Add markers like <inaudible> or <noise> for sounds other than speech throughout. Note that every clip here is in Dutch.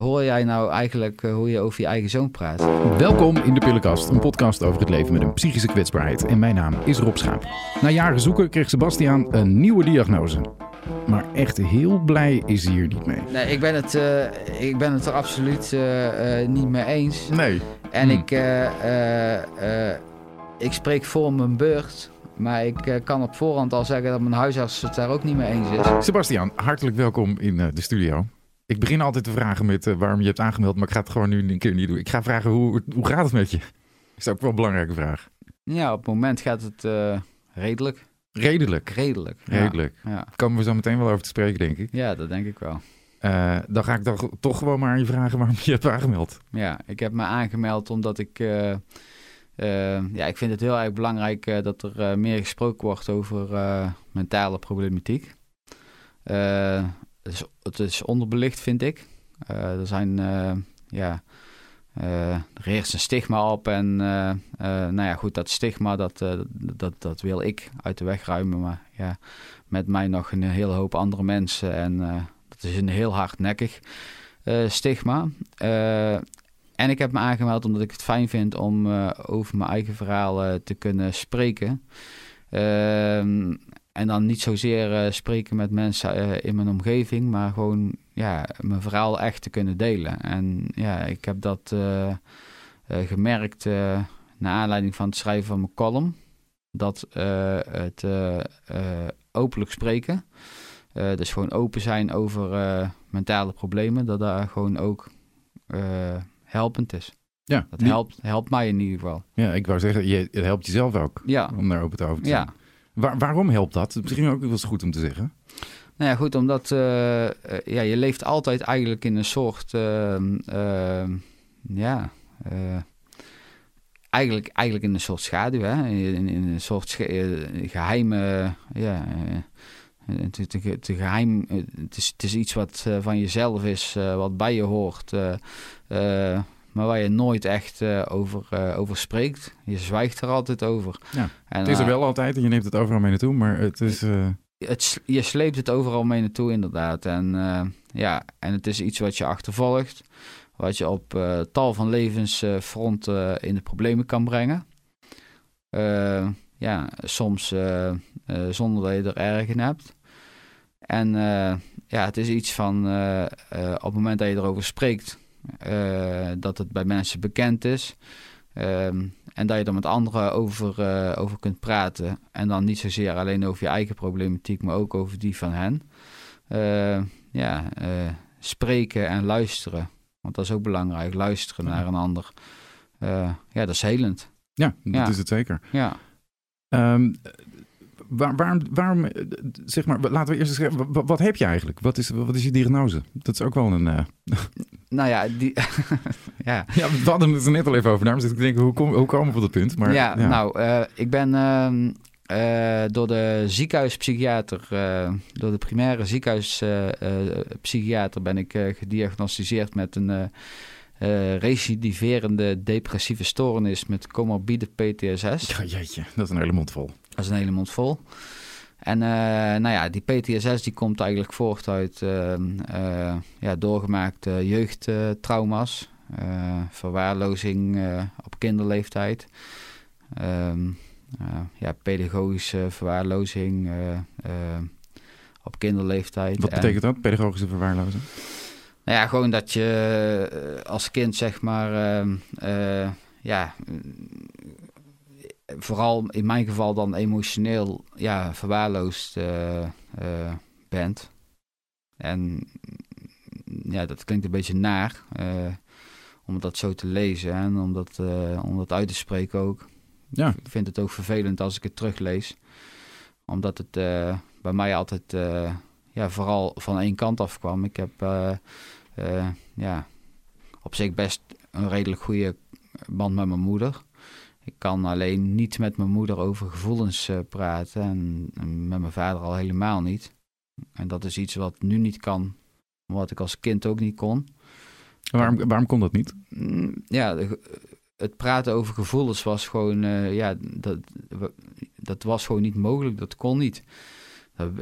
hoor jij nou eigenlijk uh, hoe je over je eigen zoon praat? Welkom in de Pillenkast, een podcast over het leven met een psychische kwetsbaarheid. En mijn naam is Rob Schaap. Na jaren zoeken kreeg Sebastiaan een nieuwe diagnose. Maar echt heel blij is hij hier niet mee. Nee, ik ben het, uh, ik ben het er absoluut uh, niet mee eens. Nee. En hm. ik, ik spreek voor mijn beurt. Maar ik kan op voorhand al zeggen dat mijn huisarts het daar ook niet mee eens is. Sebastiaan, hartelijk welkom in de studio. Ik begin altijd te vragen met uh, waarom je hebt aangemeld, maar ik ga het gewoon nu een keer niet doen. Ik ga vragen, hoe, hoe gaat het met je? Is ook wel een belangrijke vraag. Ja, op het moment gaat het uh, redelijk. Redelijk? Redelijk. Redelijk. Ja. Komen we zo meteen wel over te spreken, denk ik. Ja, dat denk ik wel. Uh, dan ga ik toch, toch gewoon maar aan je vragen waarom je hebt aangemeld. Ja, ik heb me aangemeld omdat ik... ja, ik vind het heel erg belangrijk dat er meer gesproken wordt over mentale problematiek het is, het is onderbelicht, vind ik. Uh, er zijn, uh, ja, uh, er heerst een stigma op. En nou ja, goed, dat stigma, dat, dat, dat wil ik uit de weg ruimen. Maar ja, met mij nog een hele hoop andere mensen. En dat is een heel hardnekkig stigma. en ik heb me aangemeld omdat ik het fijn vind om over mijn eigen verhaal te kunnen spreken. Ehm, en dan niet zozeer uh, spreken met mensen uh, in mijn omgeving, maar gewoon ja, mijn verhaal echt te kunnen delen. En ja, ik heb dat uh, gemerkt naar aanleiding van het schrijven van mijn column. Dat het openlijk spreken, dus gewoon open zijn over mentale problemen, dat daar gewoon ook helpend is. Ja, dat helpt, helpt mij in ieder geval. Ja, ik wou zeggen, je, het helpt jezelf ook ja. om daar open te over te zijn. Ja. Waar, waarom helpt dat? Misschien ook wel eens goed om te zeggen. Nou ja, goed, omdat uh, ja, je leeft altijd eigenlijk in een soort, uh, uh, ja, eigenlijk, eigenlijk in een soort schaduw, hè? In, in een soort geheime, ja, te, geheim, het is, het is iets wat van jezelf is, wat bij je hoort maar waar je nooit echt uh, over, uh, over spreekt. Je zwijgt er altijd over. Ja, en, het is er eh, wel altijd en je neemt het overal mee naartoe, maar het is... Het, je sleept het overal mee naartoe, inderdaad. En, ja, en het is iets wat je achtervolgt, wat je op tal van levensfronten in de problemen kan brengen. ja, soms zonder dat je er erg in hebt. En ja, het is iets van op het moment dat je erover spreekt, dat het bij mensen bekend is. Um, en dat je er met anderen over, uh, over kunt praten. En dan niet zozeer alleen over je eigen problematiek, maar ook over die van hen. Uh, ja, spreken en luisteren. Want dat is ook belangrijk, luisteren naar een ander. ja, dat is helend. Ja, dat ja. is het zeker. Ja. Um, waar, waarom, waarom, eh, zeg maar, laten we eerst eens wat, wat, heb je eigenlijk? Wat is, wat is je diagnose? Dat is ook wel een... Uh... <laughs> Nou ja, die, <laughs> ja. ja, we hadden het er net al even over. Daarom zit ik te denken, hoe, kom, hoe komen we op dat punt? Maar, ja, ja. nou, uh, ik ben uh, door de ziekenhuispsychiater, door de primaire ziekenhuispsychiater ben ik gediagnosticeerd met een recidiverende depressieve stoornis met comorbide PTSS. Ja, jeetje, dat is een hele mond vol. Dat is een hele mond vol. En uh, nou ja, die PTSS die komt eigenlijk voort uit uh, uh, ja, doorgemaakte jeugdtrauma's, verwaarlozing op kinderleeftijd, ehm, ja, pedagogische verwaarlozing op kinderleeftijd. Wat betekent dat, pedagogische verwaarlozing? Nou ja, gewoon dat je als kind zeg maar ehm, ja, vooral in mijn geval dan emotioneel ja, verwaarloosd uh, uh, bent. En ja, dat klinkt een beetje naar uh, om dat zo te lezen en om dat, om dat uit te spreken ook. Ja. Ik vind het ook vervelend als ik het teruglees. Omdat het bij mij altijd ja, vooral van één kant af kwam. Ik heb ja, op zich best een redelijk goede band met mijn moeder. Ik kan alleen niet met mijn moeder over gevoelens uh, praten en, en, met mijn vader al helemaal niet. En dat is iets wat nu niet kan, wat ik als kind ook niet kon. Waarom, waarom kon dat niet? Mm, ja, het praten over gevoelens was gewoon, uh, ja, dat, dat was gewoon niet mogelijk. Dat kon niet. Dat,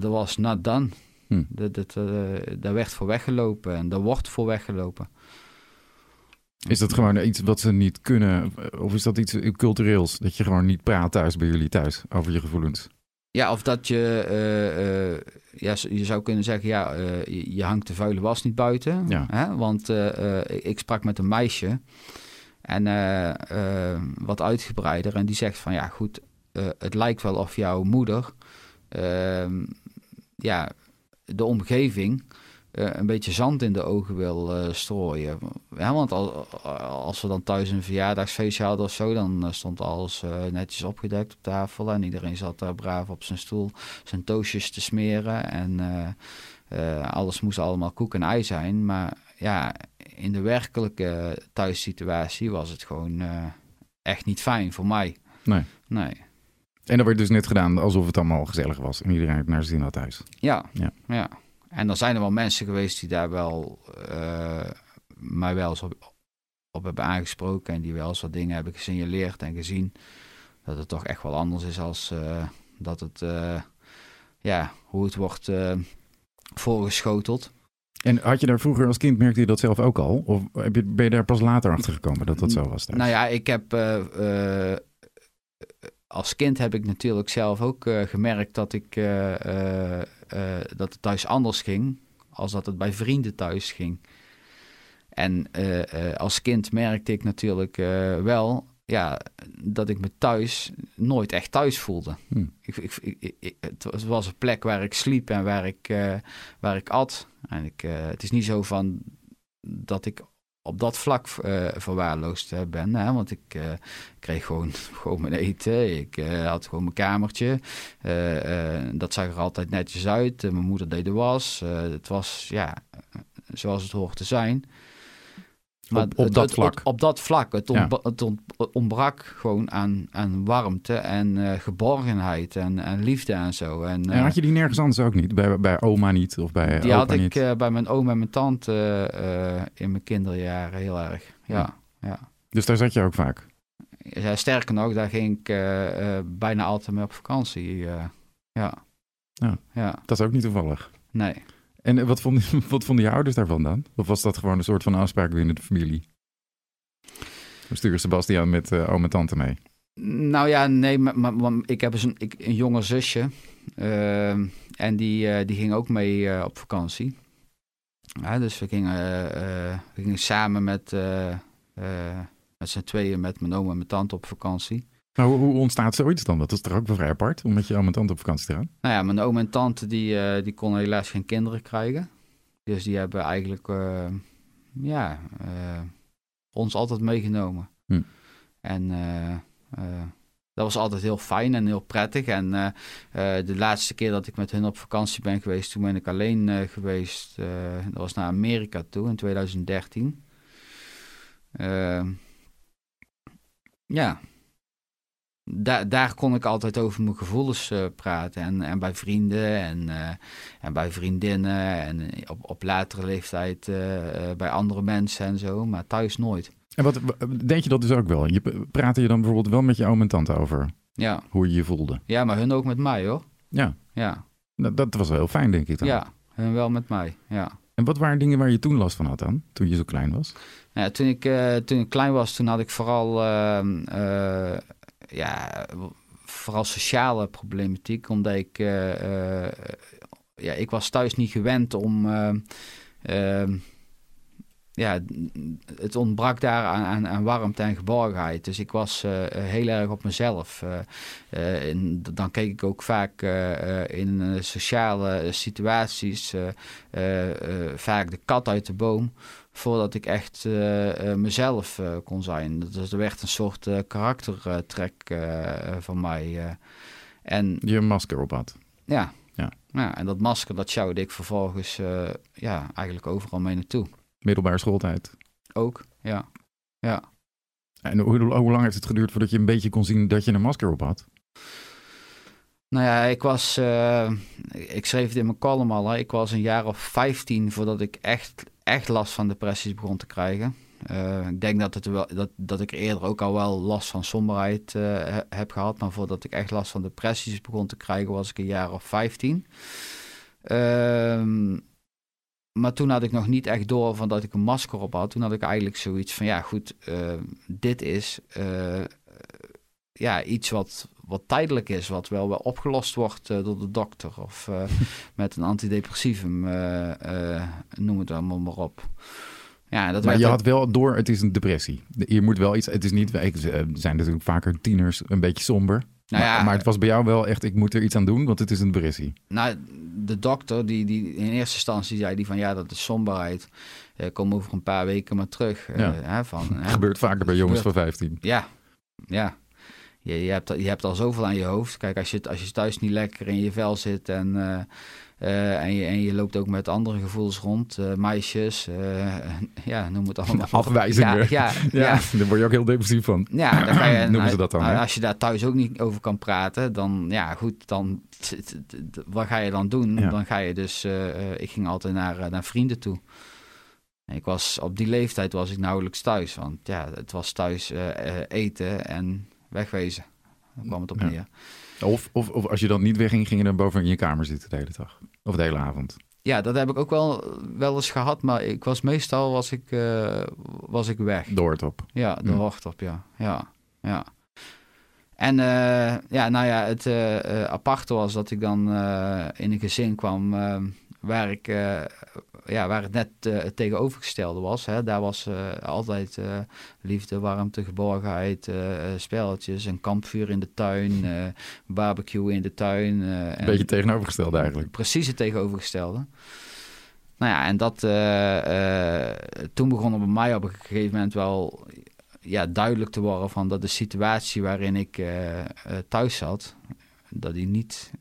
dat was not done. Hm. Dat, dat, eh, daar werd voor weggelopen en daar wordt voor weggelopen. Is dat gewoon iets wat ze niet kunnen? Of is dat iets cultureels? Dat je gewoon niet praat thuis bij jullie thuis over je gevoelens? Ja, of dat je, eh, eh, ja, je zou kunnen zeggen, ja, eh, je, hangt de vuile was niet buiten. Ja. Hè? Want ik sprak met een meisje en wat uitgebreider en die zegt van, ja goed, het lijkt wel of jouw moeder, ehm, ja, de omgeving een beetje zand in de ogen wil eh, strooien. Ja, want al, als we dan thuis een verjaardagsfeestje hadden of zo, dan eh, stond alles eh, netjes opgedekt op tafel. En iedereen zat daar braaf op zijn stoel zijn toastjes te smeren. En eh, eh, alles moest allemaal koek en ei zijn. Maar ja, in de werkelijke thuissituatie was het gewoon eh, echt niet fijn voor mij. Nee. Nee. En dat werd dus net gedaan alsof het allemaal gezellig was. En iedereen het naar zijn zin had thuis. Ja, Ja. ja. En dan zijn er wel mensen geweest die daar wel eh, mij wel eens op, op hebben aangesproken en die wel eens wat dingen hebben gesignaleerd en gezien dat het toch echt wel anders is als eh, dat het, eh, ja, hoe het wordt voorgeschoteld. En had je daar vroeger als kind, merkte je dat zelf ook al? Of ben je daar pas later achter gekomen dat dat zo was? thuis? Nou ja, ik heb als kind heb ik natuurlijk zelf ook gemerkt dat ik eh, dat het thuis anders ging als dat het bij vrienden thuis ging. En eh, eh, als kind merkte ik natuurlijk wel ja, dat ik me thuis nooit echt thuis voelde. Hm. Ik, ik, ik, ik- het was een plek waar ik sliep en waar ik, waar ik at. En ik, het is niet zo van dat ik op dat vlak eh, verwaarloosd ben. Hè? Want ik eh, kreeg gewoon, <laughs> gewoon mijn eten. Ik eh, had gewoon mijn kamertje. Dat zag er altijd netjes uit. Mijn moeder deed de was. Het was ja, zoals het hoort te zijn. Op- op het- dat het- vlak. Op, op dat vlak. Het, Ja. ontbrak gewoon aan, aan warmte en eh, geborgenheid en, en liefde en zo. En, En had je die nergens anders ook niet? Bij, bij oma niet? Of bij die had ik eh, bij mijn oom en mijn tante eh, in mijn kinderjaren heel erg. Ja, ja. Dus daar zat je ook vaak? Ja, sterker nog, daar ging ik bijna altijd mee op vakantie. ja. Ja. ja, Dat is ook niet toevallig. nee. En wat vonden, <laughs> wat je ouders daarvan dan? Of was dat gewoon een soort van afspraak binnen de familie? We sturen Sebastian met eh oom en tante mee. Nou ja, nee, maar, ik heb dus een, ik, een jonger zusje. ehm, en die, eh, die ging ook mee eh, op vakantie. Ja, dus we gingen, we gingen samen met, met z'n tweeën, met mijn oom en mijn tante op vakantie. Nou, hoe, hoe ontstaat zoiets dan? Dat is toch ook wel vrij apart om met je oom en tante op vakantie te gaan? Nou ja, mijn oom en tante die, eh, die konden helaas geen kinderen krijgen. Dus die hebben eigenlijk eh, ja, eh, ons altijd meegenomen. Hm. En dat was altijd heel fijn en heel prettig. En de laatste keer dat ik met hun op vakantie ben geweest, toen ben ik alleen geweest. dat was naar Amerika toe in 2013. Eh, ja, daar, daar kon ik altijd over mijn gevoelens eh, praten. En, en bij vrienden en, eh, en bij vriendinnen. En op, op latere leeftijd eh, eh, bij andere mensen en zo. Maar thuis nooit. En wat, denk je dat dus ook wel? Je, praatte je dan bijvoorbeeld wel met je oom en tante over Ja. hoe je je voelde? ja, maar hun ook met mij hoor. Ja, Ja, dat, dat was wel heel fijn, denk ik dan. ja hun wel met mij. Ja. En wat waren dingen waar je toen last van had dan, toen je zo klein was? Ja, toen, ik, eh, toen ik klein was, toen had ik vooral, ehm, eh, ja, vooral sociale problematiek. Omdat ik, eh, eh, ja, ik was thuis niet gewend om, ehm, ja, het ontbrak daar aan, aan, aan warmte en geborgenheid. Dus ik was eh, heel erg op mezelf. Eh, eh, en dan keek ik ook vaak eh, eh, in eh, sociale situaties eh, eh, eh, vaak de kat uit de boom voordat ik echt eh, eh, mezelf eh, kon zijn. Dus er werd een soort eh, karaktertrek eh, van mij. eh. en Die een masker op had. ja. Ja. ja, en dat masker, dat sjouwde ik vervolgens eh, ja, eigenlijk overal mee naartoe. Middelbare schooltijd. Ook, ja. Ja. En hoe, hoe lang heeft het geduurd voordat je een beetje kon zien dat je een masker op had? Nou ja, ik was, eh, ik schreef het in mijn column al, hè. ik was een jaar of 15 voordat ik echt, echt last van depressies begon te krijgen. Eh, ik denk dat, het wel, dat, dat ik eerder ook al wel last van somberheid eh, he- heb gehad, maar voordat ik echt last van depressies begon te krijgen was ik een jaar of 15. Ehm, maar toen had ik nog niet echt door van dat ik een masker op had. Toen had ik eigenlijk zoiets van, ja goed, ehm, dit is eh, ja, iets wat, wat tijdelijk is, wat wel wel opgelost wordt uh, door de dokter of <laughs> met een antidepressivum, noem het allemaal maar op. Ja, dat maar je had wel door, het is een depressie. Je moet wel iets, het is niet, ik, zijn natuurlijk vaker tieners een beetje somber. Nou ja, maar, het was bij jou wel echt, ik moet er iets aan doen, want het is een depressie. Nou, de dokter, die, die in eerste instantie zei die van ja, dat is somberheid. Uh, kom over een paar weken maar terug. Uh, hè, van, <laughs> hè, gebeurt vaker bij jongens van 15. Ja, ja. Je, je, hebt, je hebt al zoveel aan je hoofd. Kijk, als je, als je thuis niet lekker in je vel zit en... Uh, uh, en, je, en je loopt ook met andere gevoelens rond, uh, meisjes, uh, <laughs> ja, noem het allemaal. <laughs> Afwijzingen. Ja, ja, <laughs> ja, ja, Daar word je ook heel depressief van. Ja, dan ga je, <clears throat> noemen nou, ze dat dan. Nou, als je daar thuis ook niet over kan praten, dan, ja, goed, dan, wat ga je dan doen? Dan ga je dus, ik ging altijd naar, naar vrienden toe. Ik was, op die leeftijd was ik nauwelijks thuis, want ja, het was thuis eten en wegwezen. Daar kwam het op neer. Of, of, of als je dan niet wegging, ging je dan boven in je kamer zitten de hele dag? Of de hele avond? Ja, dat heb ik ook wel, wel eens gehad, maar ik was meestal was ik, uh, was ik weg. Door het op? Ja, het op, ja. ja, ja. En uh, ja, nou ja, het uh, aparte was dat ik dan in een gezin kwam waar ik ja, waar het net uh, het tegenovergestelde was. Hè. Daar was uh, altijd liefde, warmte, geborgenheid, spelletjes, een kampvuur in de tuin, <laughs> barbecue in de tuin. een beetje tegenovergestelde eigenlijk. Precies het tegenovergestelde. Nou ja, en dat toen begon er bij mij op een gegeven moment wel ja, duidelijk te worden van dat de situatie waarin ik thuis zat, dat die niet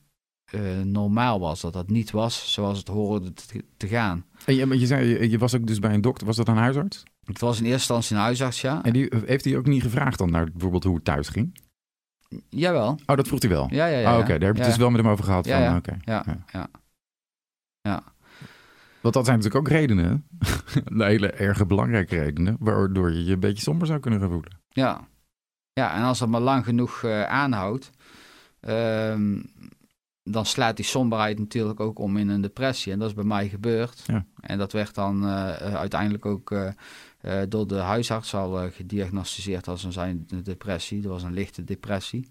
uh, normaal was. Dat dat niet was zoals het hoorde te, te gaan. En je, maar je zei, je was ook dus bij een dokter. Was dat een huisarts? Het was in eerste instantie een huisarts, ja. En die, heeft hij ook niet gevraagd dan naar bijvoorbeeld hoe het thuis ging? Jawel. Oh, dat vroeg hij wel? Ja, ja, ja. Oh, Oké, daar heb je het dus wel met hem over gehad. Ja, van, ja. Okay. ja, ja. ja. Want dat zijn natuurlijk ook redenen, <laughs> hele erge belangrijke redenen, waardoor je je een beetje somber zou kunnen voelen. Ja, ja en als dat maar lang genoeg uh, aanhoudt, um, dan slaat die somberheid natuurlijk ook om in een depressie. En dat is bij mij gebeurd. Ja. En dat werd dan uh, uiteindelijk ook uh, uh, door de huisarts al gediagnosticeerd als een depressie. Dat was een lichte depressie.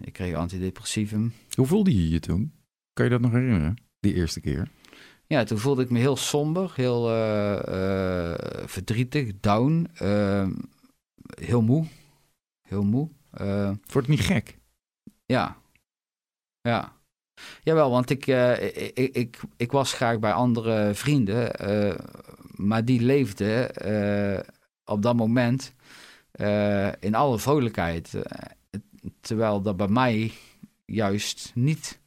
ik kreeg antidepressivum. Hoe voelde je je toen? Kan je dat nog herinneren, die eerste keer? Ja, toen voelde ik me heel somber, heel verdrietig, down, heel moe. Heel moe. Wordt het niet gek? Ja, ja. Jawel, want ik, uh, ik, ik, ik, was graag bij andere vrienden, uh, maar die leefden uh, op dat moment in alle vrolijkheid. terwijl dat bij mij juist niet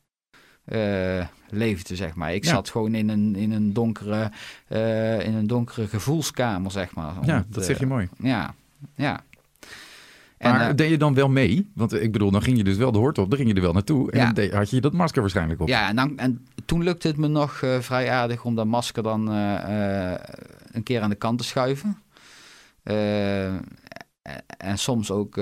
leefde, zeg maar. Ik ja. zat gewoon in een, in een, donkere, in een donkere gevoelskamer, zeg maar. Ja, dat zeg je mooi. Ja, ja. Maar en, uh, deed je dan wel mee? Want ik bedoel, dan ging je dus wel de hoort op, dan ging je er wel naartoe. En ja. dan had je dat masker waarschijnlijk op. Ja, en, dan, en toen lukte het me nog uh, vrij aardig om dat masker dan uh, een keer aan de kant te schuiven. en soms ook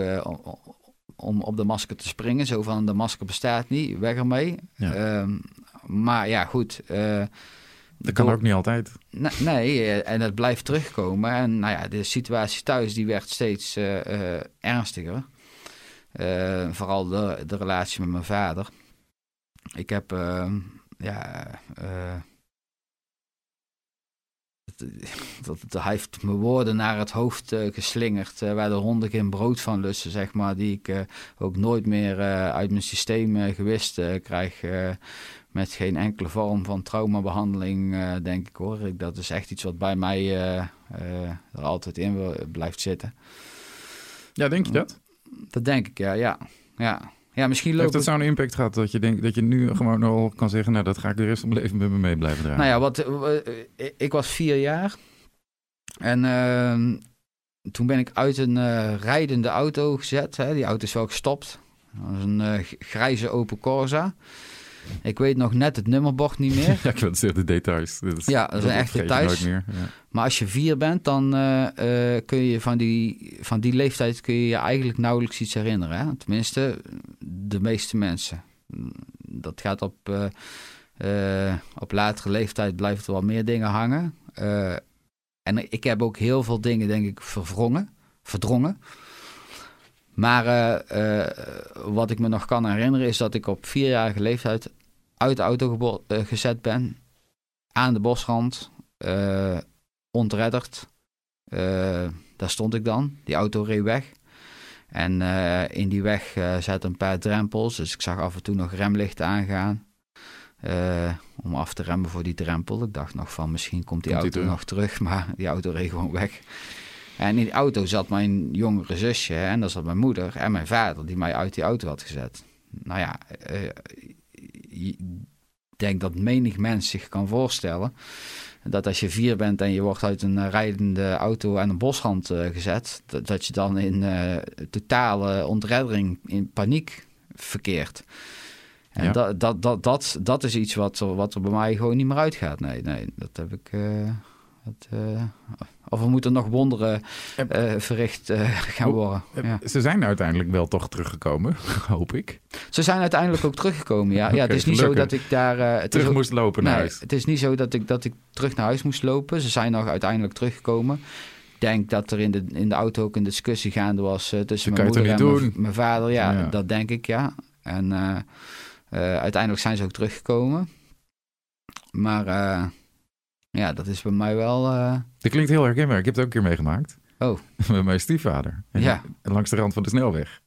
om op de masker te springen. Zo van, de masker bestaat niet, weg ermee. Ja. Ehm, maar ja, goed... Dat kan ook niet altijd. Nee, eh, en het blijft terugkomen. En nou ja, de situatie thuis die werd steeds uh, uh, ernstiger. Uh, vooral de, de relatie met mijn vader. Ik heb, ja, dat, dat, hij heeft me woorden naar het hoofd geslingerd, waar de honden geen brood van lussen, zeg maar, die ik ook nooit meer uit mijn systeem gewist krijg met geen enkele vorm van traumabehandeling, uh, denk ik hoor. Ik, dat is echt iets wat bij mij uh, uh, er altijd in blijft zitten. Ja, denk je dat? Dat denk ik, ja. Ja, ja. ja misschien loopt Heeft dat zo'n impact gehad dat je, denkt, dat je nu gewoon al kan zeggen... nou, dat ga ik de rest van mijn leven met me mee blijven dragen? Nou ja, wat, ik was vier jaar en ehm, toen ben ik uit een rijdende auto gezet. Hè. Die auto is wel gestopt. Dat was een grijze Opel Corsa... Ik weet nog net het nummerbord niet meer. <laughs> ja, ik wil de details. Dat is, ja, dat zijn echt details. Meer, ja. Maar als je vier bent, dan uh, uh, kun je van die, van die leeftijd kun je je eigenlijk nauwelijks iets herinneren. Hè? Tenminste, de meeste mensen. Dat gaat op uh, op latere leeftijd blijft er wel meer dingen hangen. en ik heb ook heel veel dingen, denk ik, verwrongen, verdrongen. Maar wat ik me nog kan herinneren is dat ik op vierjarige leeftijd uit de auto gezet ben. Aan de bosrand. ontredderd. daar stond ik dan. Die auto reed weg. En in die weg zaten een paar drempels, dus ik zag af en toe nog remlichten aangaan. Om af te remmen voor die drempel. Ik dacht nog van misschien komt die auto nog terug, <laughs> maar die auto reed gewoon weg. En in die auto zat mijn jongere zusje en daar zat mijn moeder en mijn vader die mij uit die auto had gezet. Nou ja, ik denk dat menig mens zich kan voorstellen dat als je vier bent en je wordt uit een eh, rijdende auto aan een bosrand uh, gezet, dat, dat, je dan in uh, totale ontreddering, in paniek verkeert. En dat, dat, dat, dat, dat is iets wat er, wat er bij mij gewoon niet meer uitgaat. Nee, nee dat heb ik. dat, of er moeten nog wonderen uh, verricht uh, gaan worden. Ja. Ze zijn uiteindelijk wel toch teruggekomen, <laughs> hoop ik. Ze zijn uiteindelijk ook teruggekomen, ja. ja het is niet zo dat ik daar... Uh, terug moest lopen naar huis. Het is niet zo dat ik, dat ik terug naar huis moest lopen. Ze zijn nog uiteindelijk teruggekomen. Ik denk dat er in de, in de auto ook een discussie gaande was tussen mijn moeder en mijn, mijn, vader. Ja, ja, dat denk ik, ja. En uiteindelijk zijn ze ook teruggekomen. Maar ja, dat is bij mij wel... Uh... Dat klinkt heel herkenbaar. Ik heb het ook een keer meegemaakt. Oh. <laughs> Met mijn stiefvader. Ja. Langs de rand van de snelweg.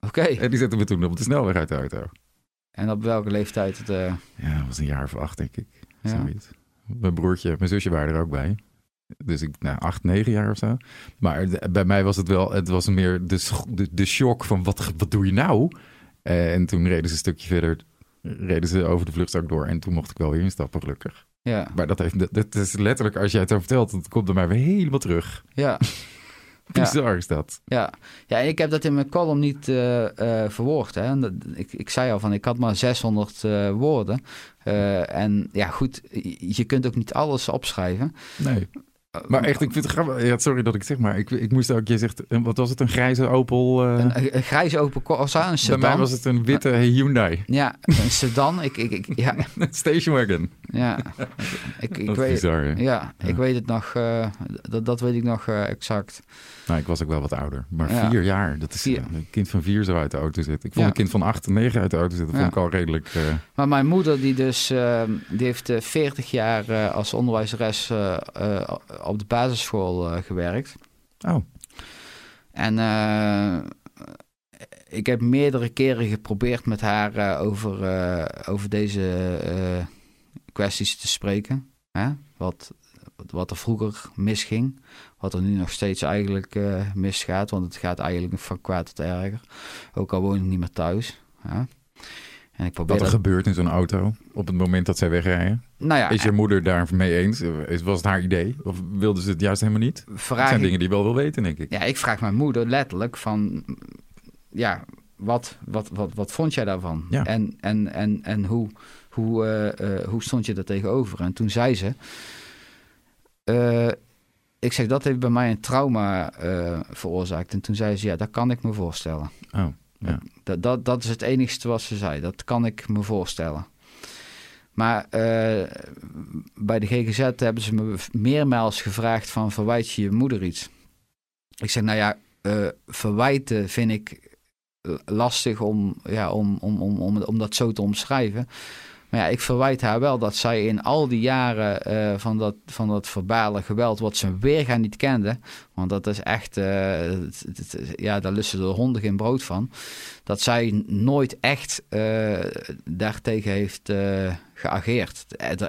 Oké. En die zetten we toen op de snelweg uit de auto. En op welke leeftijd? Het, uh... Ja, dat was een jaar of acht, denk ik. Ja. Mijn broertje, mijn zusje waren er ook bij. Dus ik, nou, acht, negen jaar of zo. Maar bij mij was het wel, het was meer de, de, de shock van wat, wat doe je nou? en toen reden ze een stukje verder, reden ze over de vluchtstrook door. En toen mocht ik wel weer instappen, gelukkig. Ja. Maar dat, heeft, dat, is letterlijk, als jij het zo vertelt, het komt er maar weer helemaal terug. Ja. <laughs> Bizar ja. is dat. Ja. ja, ik heb dat in mijn column niet uh, uh, verwoord. Hè. Ik, ik zei al van, ik had maar 600 uh, eh, woorden. en ja, goed, je kunt ook niet alles opschrijven. Nee. Maar echt, ik vind het grappig. Ja, sorry dat ik zeg, maar ik, ik moest ook, je zegt, wat was het, een grijze Opel? Uh... Een, een, grijze Opel Corsa, een sedan. Bij mij was het een witte Hyundai. Ja, een sedan. ik, ik, ik, ja. <laughs> Station wagon. Ja, ik, ik, weet, bizar, ja. ja, ik weet het nog, uh, dat, dat weet ik nog uh, exact. Nou, ik was ook wel wat ouder, maar ja. vier jaar, dat is vier. een kind van vier zo uit de auto zitten. Ik vond ja. een kind van acht, negen uit de auto zitten, vond ik al redelijk... Maar mijn moeder, die dus, ehm, die heeft 40 jaar als onderwijzeres op de basisschool gewerkt. Oh. En ik heb meerdere keren geprobeerd met haar uh, over, over deze kwesties te spreken. Hè? Wat, wat er vroeger misging. Wat er nu nog steeds eigenlijk misgaat. Want het gaat eigenlijk van kwaad tot erger. Ook al woon ik niet meer thuis. En ik probeer Wat er gebeurt in zo'n auto op het moment dat zij wegrijden? Nou ja, is je moeder daar mee eens? Was het haar idee? Of wilde ze het juist helemaal niet? Vraag dat zijn dingen die wel wil weten, denk ik. Ja, ik vraag mijn moeder letterlijk van... Ja, wat, wat, wat, wat vond jij daarvan? Ja. En, en, en, en hoe, hoe, uh, uh, hoe stond je daar tegenover? En toen zei ze... Uh, ik zeg, dat heeft bij mij een trauma veroorzaakt. En toen zei ze, ja, dat kan ik me voorstellen. Oh. Ja. Dat, dat, dat is het enigste wat ze zei. Dat kan ik me voorstellen. Maar uh, bij de GGZ hebben ze me meermaals gevraagd van verwijt je je moeder iets? Ik zeg, nou ja, uh, verwijten vind ik lastig om, ja, om, om, om, om, om dat zo te omschrijven. Maar ja, ik verwijt haar wel dat zij in al die jaren uh, van, dat, van dat verbale geweld, wat ze weergaan niet kende, want dat is echt, het, ja, daar lussen de honden geen brood van, dat zij nooit echt uh, daartegen heeft geageerd.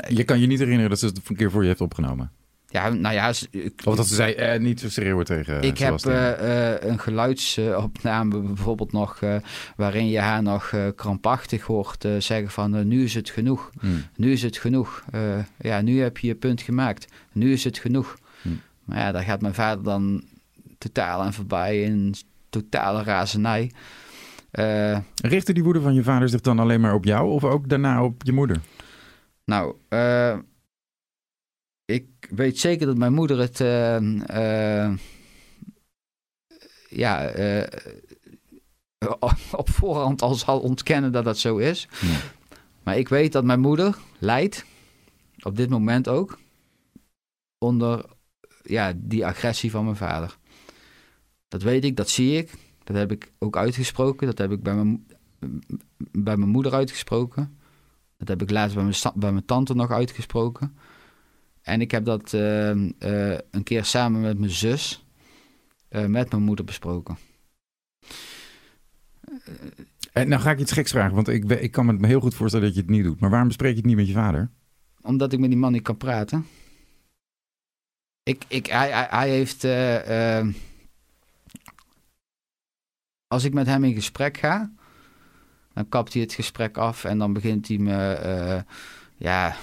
Je kan je niet herinneren dat ze het een keer voor je heeft opgenomen? Ja, nou ja... Ik, of dat ze zei, eh, niet zo schreeuwen tegen Ik heb uh, een geluidsopname bijvoorbeeld nog... Uh, waarin je haar nog krampachtig hoort zeggen van... nu is het genoeg. Hmm. Nu is het genoeg. ja, nu heb je je punt gemaakt. Nu is het genoeg. Hmm. Maar ja, daar gaat mijn vader dan totaal aan voorbij... in totale razernij. Richtte die woede van je vader zich dan alleen maar op jou... of ook daarna op je moeder? Nou... Ik weet zeker dat mijn moeder het uh, ja, uh, <laughs> op voorhand al zal ontkennen dat dat zo is. Ja. Maar ik weet dat mijn moeder lijdt, op dit moment ook, onder ja, die agressie van mijn vader. Dat weet ik, dat zie ik. Dat heb ik ook uitgesproken. Dat heb ik bij mijn, bij mijn moeder uitgesproken. Dat heb ik laatst bij mijn, bij mijn tante nog uitgesproken. En ik heb dat uh, uh, een keer samen met mijn zus, uh, met mijn moeder besproken. En nou ga ik iets geks vragen, want ik, ik kan me heel goed voorstellen dat je het niet doet. Maar waarom bespreek je het niet met je vader? Omdat ik met die man niet kan praten. Ik, ik, hij, hij, hij heeft. Uh, als ik met hem in gesprek ga, dan kapt hij het gesprek af en dan begint hij me. Ja,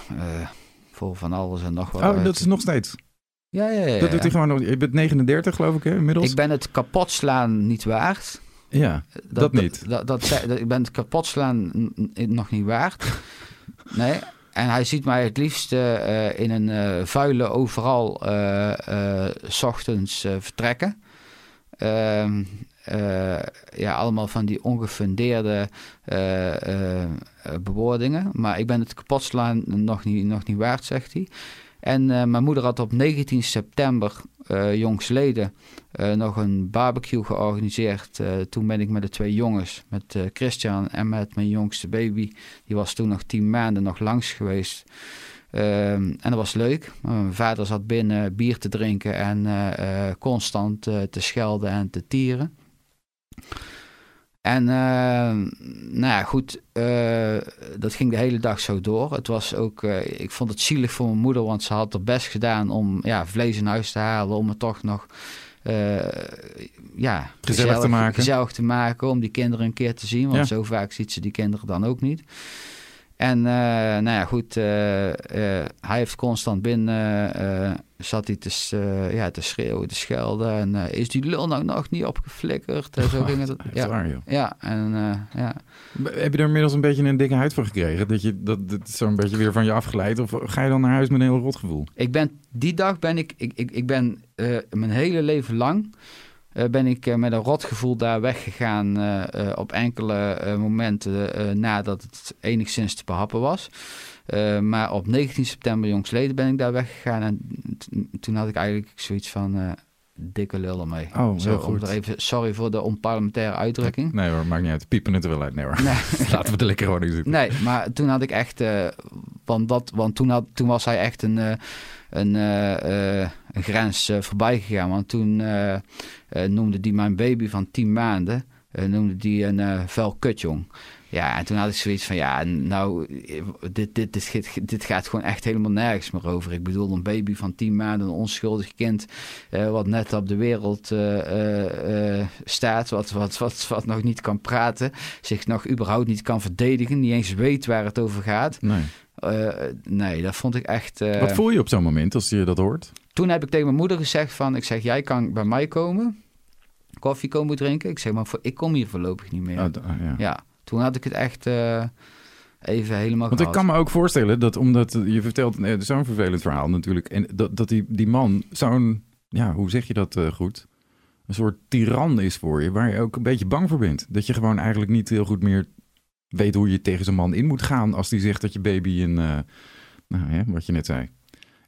voor van alles en nog wat. Oh, dat is nog steeds. Ja, ja, ja. Dat doet hij gewoon nog. Je bent 39, geloof ik, hè, inmiddels. Ik ben het kapot slaan niet waard. Ja, dat, niet. Dat, dat, dat, ik ben het kapot slaan nog niet waard. <laughs> Nee. En hij ziet mij het liefst uh, in een uh, vuile overal uh, s ochtends vertrekken. Ehm, ja, allemaal van die ongefundeerde bewoordingen. Maar ik ben het kapot slaan nog niet, nog niet waard, zegt hij. En mijn moeder had op 19 september jongsleden nog een barbecue georganiseerd. Toen ben ik met de twee jongens, met Christian en met mijn jongste baby, die was toen nog tien maanden nog langs geweest. Ehm, en dat was leuk. Mijn vader zat binnen bier te drinken en constant te schelden en te tieren. En nou ja, goed, dat ging de hele dag zo door. Het was ook, ik vond het zielig voor mijn moeder, want ze had er best gedaan om ja, vlees in huis te halen, om het toch nog ja, gezellig, gezellig, te maken. gezellig te maken, om die kinderen een keer te zien, want zo vaak ziet ze die kinderen dan ook niet. En uh, nou ja, goed, uh, uh, hij heeft constant binnen, zat hij te, ja, te schreeuwen, te schelden. En is die lul nou nog niet opgeflikkerd? zo oh, ging het. Ja, waar, ja, en ja. Heb je er inmiddels een beetje een dikke huid voor gekregen? Dat je dat, dat zo'n beetje weer van je afgeleid? Of ga je dan naar huis met een heel rotgevoel? Ik ben, die dag ben ik, ik, ik, ik ben mijn hele leven lang... Uh, ben ik uh, met een rotgevoel daar weggegaan uh, op enkele momenten nadat het enigszins te behappen was. maar op 19 september jongsleden ben ik daar weggegaan en toen had ik eigenlijk zoiets van dikke lullen mee. Oh, Zo, goed. Even, sorry voor de onparlementaire uitdrukking. Nee hoor, maakt niet uit. Piepen het er wel uit. Nee hoor. Nee. <laughs> Laten we het lekker gewoon zitten. Nee, maar toen had ik echt... want dat, want toen, had, toen was hij echt een een, uh, een grens uh, voorbij gegaan. Want toen noemde die mijn baby van 10 maanden, noemde die een vuil kutjong. Ja, en toen had ik zoiets van, ja, nou, dit, dit, dit, dit, gaat gewoon echt helemaal nergens meer over. Ik bedoel, een baby van 10 maanden, een onschuldig kind, wat net op de wereld staat, wat, wat, wat, wat nog niet kan praten, zich nog überhaupt niet kan verdedigen, niet eens weet waar het over gaat. Nee. Uh, nee, dat vond ik echt. Uh... Wat voel je op zo'n moment als je dat hoort? Toen heb ik tegen mijn moeder gezegd: van, Ik zeg, jij kan bij mij komen, koffie komen drinken. Ik zeg, maar voor, ik kom hier voorlopig niet meer. Oh, ja. ja. Toen had ik het echt. Uh, even helemaal Want ik kan me ook voorstellen dat omdat je vertelt zo'n vervelend verhaal natuurlijk. En dat, dat die, die man zo'n, ja, hoe zeg je dat goed? Een soort tiran is voor je, waar je ook een beetje bang voor bent. Dat je gewoon eigenlijk niet heel goed meer weet hoe je tegen zo'n man in moet gaan als die zegt dat je baby een, uh, nou ja, wat je net zei,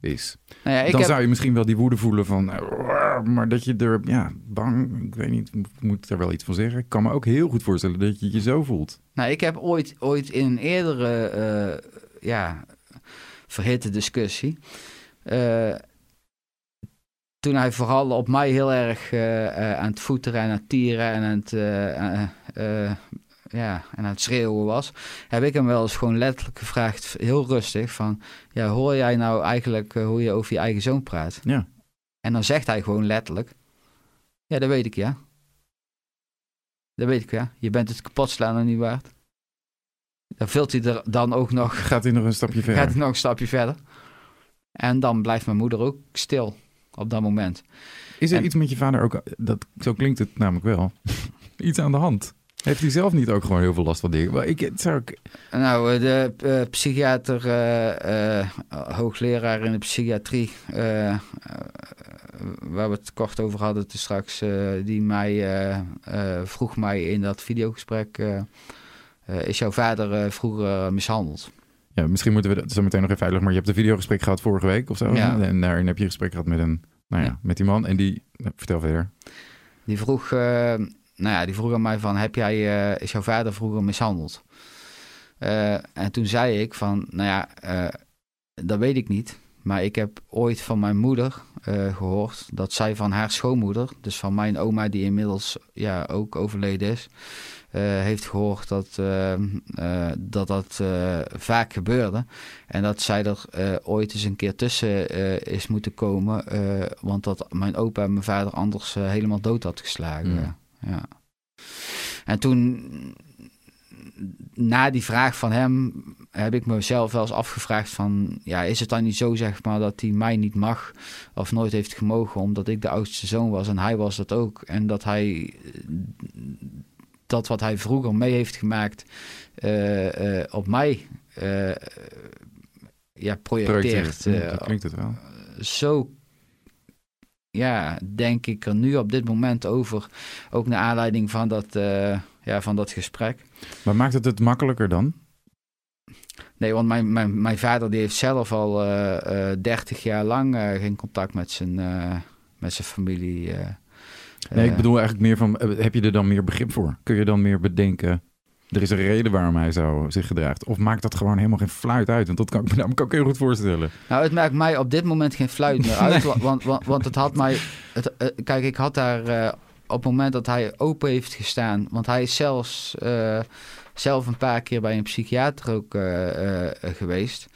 is. Nou ja, ik dan heb... zou je misschien wel die woede voelen van, uh, maar dat je er, ja, bang, ik weet niet, moet er wel iets van zeggen. Ik kan me ook heel goed voorstellen dat je je zo voelt. Nou, ik heb ooit, ooit in een eerdere, uh, ja, verhitte discussie, toen hij vooral op mij heel erg aan het voeteren en aan het tieren en aan het ja, en aan het schreeuwen was, heb ik hem wel eens gewoon letterlijk gevraagd, heel rustig, van, ja, hoor jij nou eigenlijk uh, hoe je over je eigen zoon praat? Ja. En dan zegt hij gewoon letterlijk, ja, dat weet ik, ja. Dat weet ik, ja. Je bent het kapot slaan en niet waard. Dan vult hij er dan ook nog... <laughs> Gaat hij nog een stapje verder? Gaat hij nog een stapje verder. En dan blijft mijn moeder ook stil op dat moment. Is er iets met je vader ook... Dat, zo klinkt het namelijk wel. <laughs> iets aan de hand? Heeft hij zelf niet ook gewoon heel veel last van dingen? Maar ik, het zou ik... Nou, de uh, psychiater, uh, uh, hoogleraar in de psychiatrie, waar we het kort over hadden toen straks, die mij vroeg mij in dat videogesprek is jouw vader vroeger mishandeld? Ja, misschien moeten we dat zo meteen nog even uitleggen. Maar je hebt een videogesprek gehad vorige week of zo. Ja. En daarin heb je een gesprek gehad met, een, nou ja, met die man. En die, nou, vertel verder. Die vroeg, nou ja, die vroeg aan mij van, heb jij, is jouw vader vroeger mishandeld? en toen zei ik van, nou ja, dat weet ik niet. Maar ik heb ooit van mijn moeder gehoord dat zij van haar schoonmoeder, dus van mijn oma die inmiddels ja, ook overleden is, heeft gehoord dat dat, dat vaak gebeurde. En dat zij er ooit eens een keer tussen is moeten komen, want dat mijn opa en mijn vader anders helemaal dood had geslagen. Mm. Ja. En toen na die vraag van hem heb ik mezelf wel eens afgevraagd van... ja, is het dan niet zo, zeg maar, dat hij mij niet mag of nooit heeft gemogen... omdat ik de oudste zoon was en hij was dat ook. En dat hij dat wat hij vroeger mee heeft gemaakt uh, uh, op mij uh, ja, projecteert. Ja, klinkt het wel. Zo ja, denk ik er nu op dit moment over. Ook naar aanleiding van dat, ja, van dat gesprek. Maar maakt het het makkelijker dan? Nee, want mijn, mijn, mijn vader die heeft zelf al uh, uh, 30 jaar lang geen contact met zijn, met zijn familie. nee, ik bedoel eigenlijk meer van, heb je er dan meer begrip voor? Kun je dan meer bedenken, er is een reden waarom hij zo zich gedraagt? Of maakt dat gewoon helemaal geen fluit uit? Want dat kan ik me namelijk ook heel goed voorstellen. Nou, het maakt mij op dit moment geen fluit meer uit. want, want, want het had mij... Het, kijk, ik had daar op het moment dat hij open heeft gestaan... Want hij is zelfs zelf een paar keer bij een psychiater ook geweest.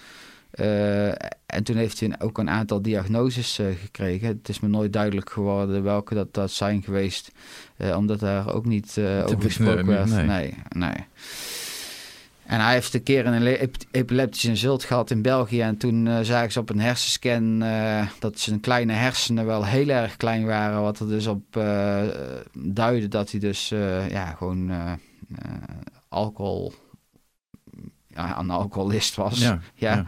Uh, en toen heeft hij ook een aantal diagnoses uh, gekregen. Het is me nooit duidelijk geworden welke dat, dat zijn geweest. Uh, omdat daar ook niet over gesproken werd. Nee. nee, nee. En hij heeft een keer een epileptische insult gehad in België. En toen zagen ze op een hersenscan dat zijn kleine hersenen wel heel erg klein waren. Wat er dus op duidde dat hij dus ja, gewoon alcohol, een alcoholist was. <laughs> Ja, ja.